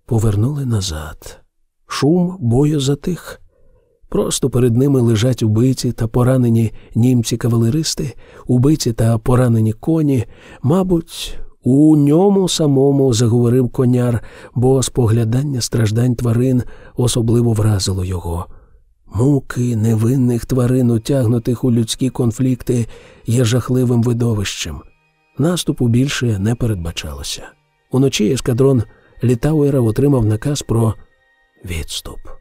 повернули назад. Шум бою затих. Просто перед ними лежать убиті та поранені німці-кавалеристи, убиті та поранені коні. Мабуть, у ньому самому заговорив коняр, бо споглядання страждань тварин особливо вразило його. Муки невинних тварин, утягнутих у людські конфлікти, є жахливим видовищем. Наступу більше не передбачалося. Уночі ескадрон Літауера отримав наказ про відступ.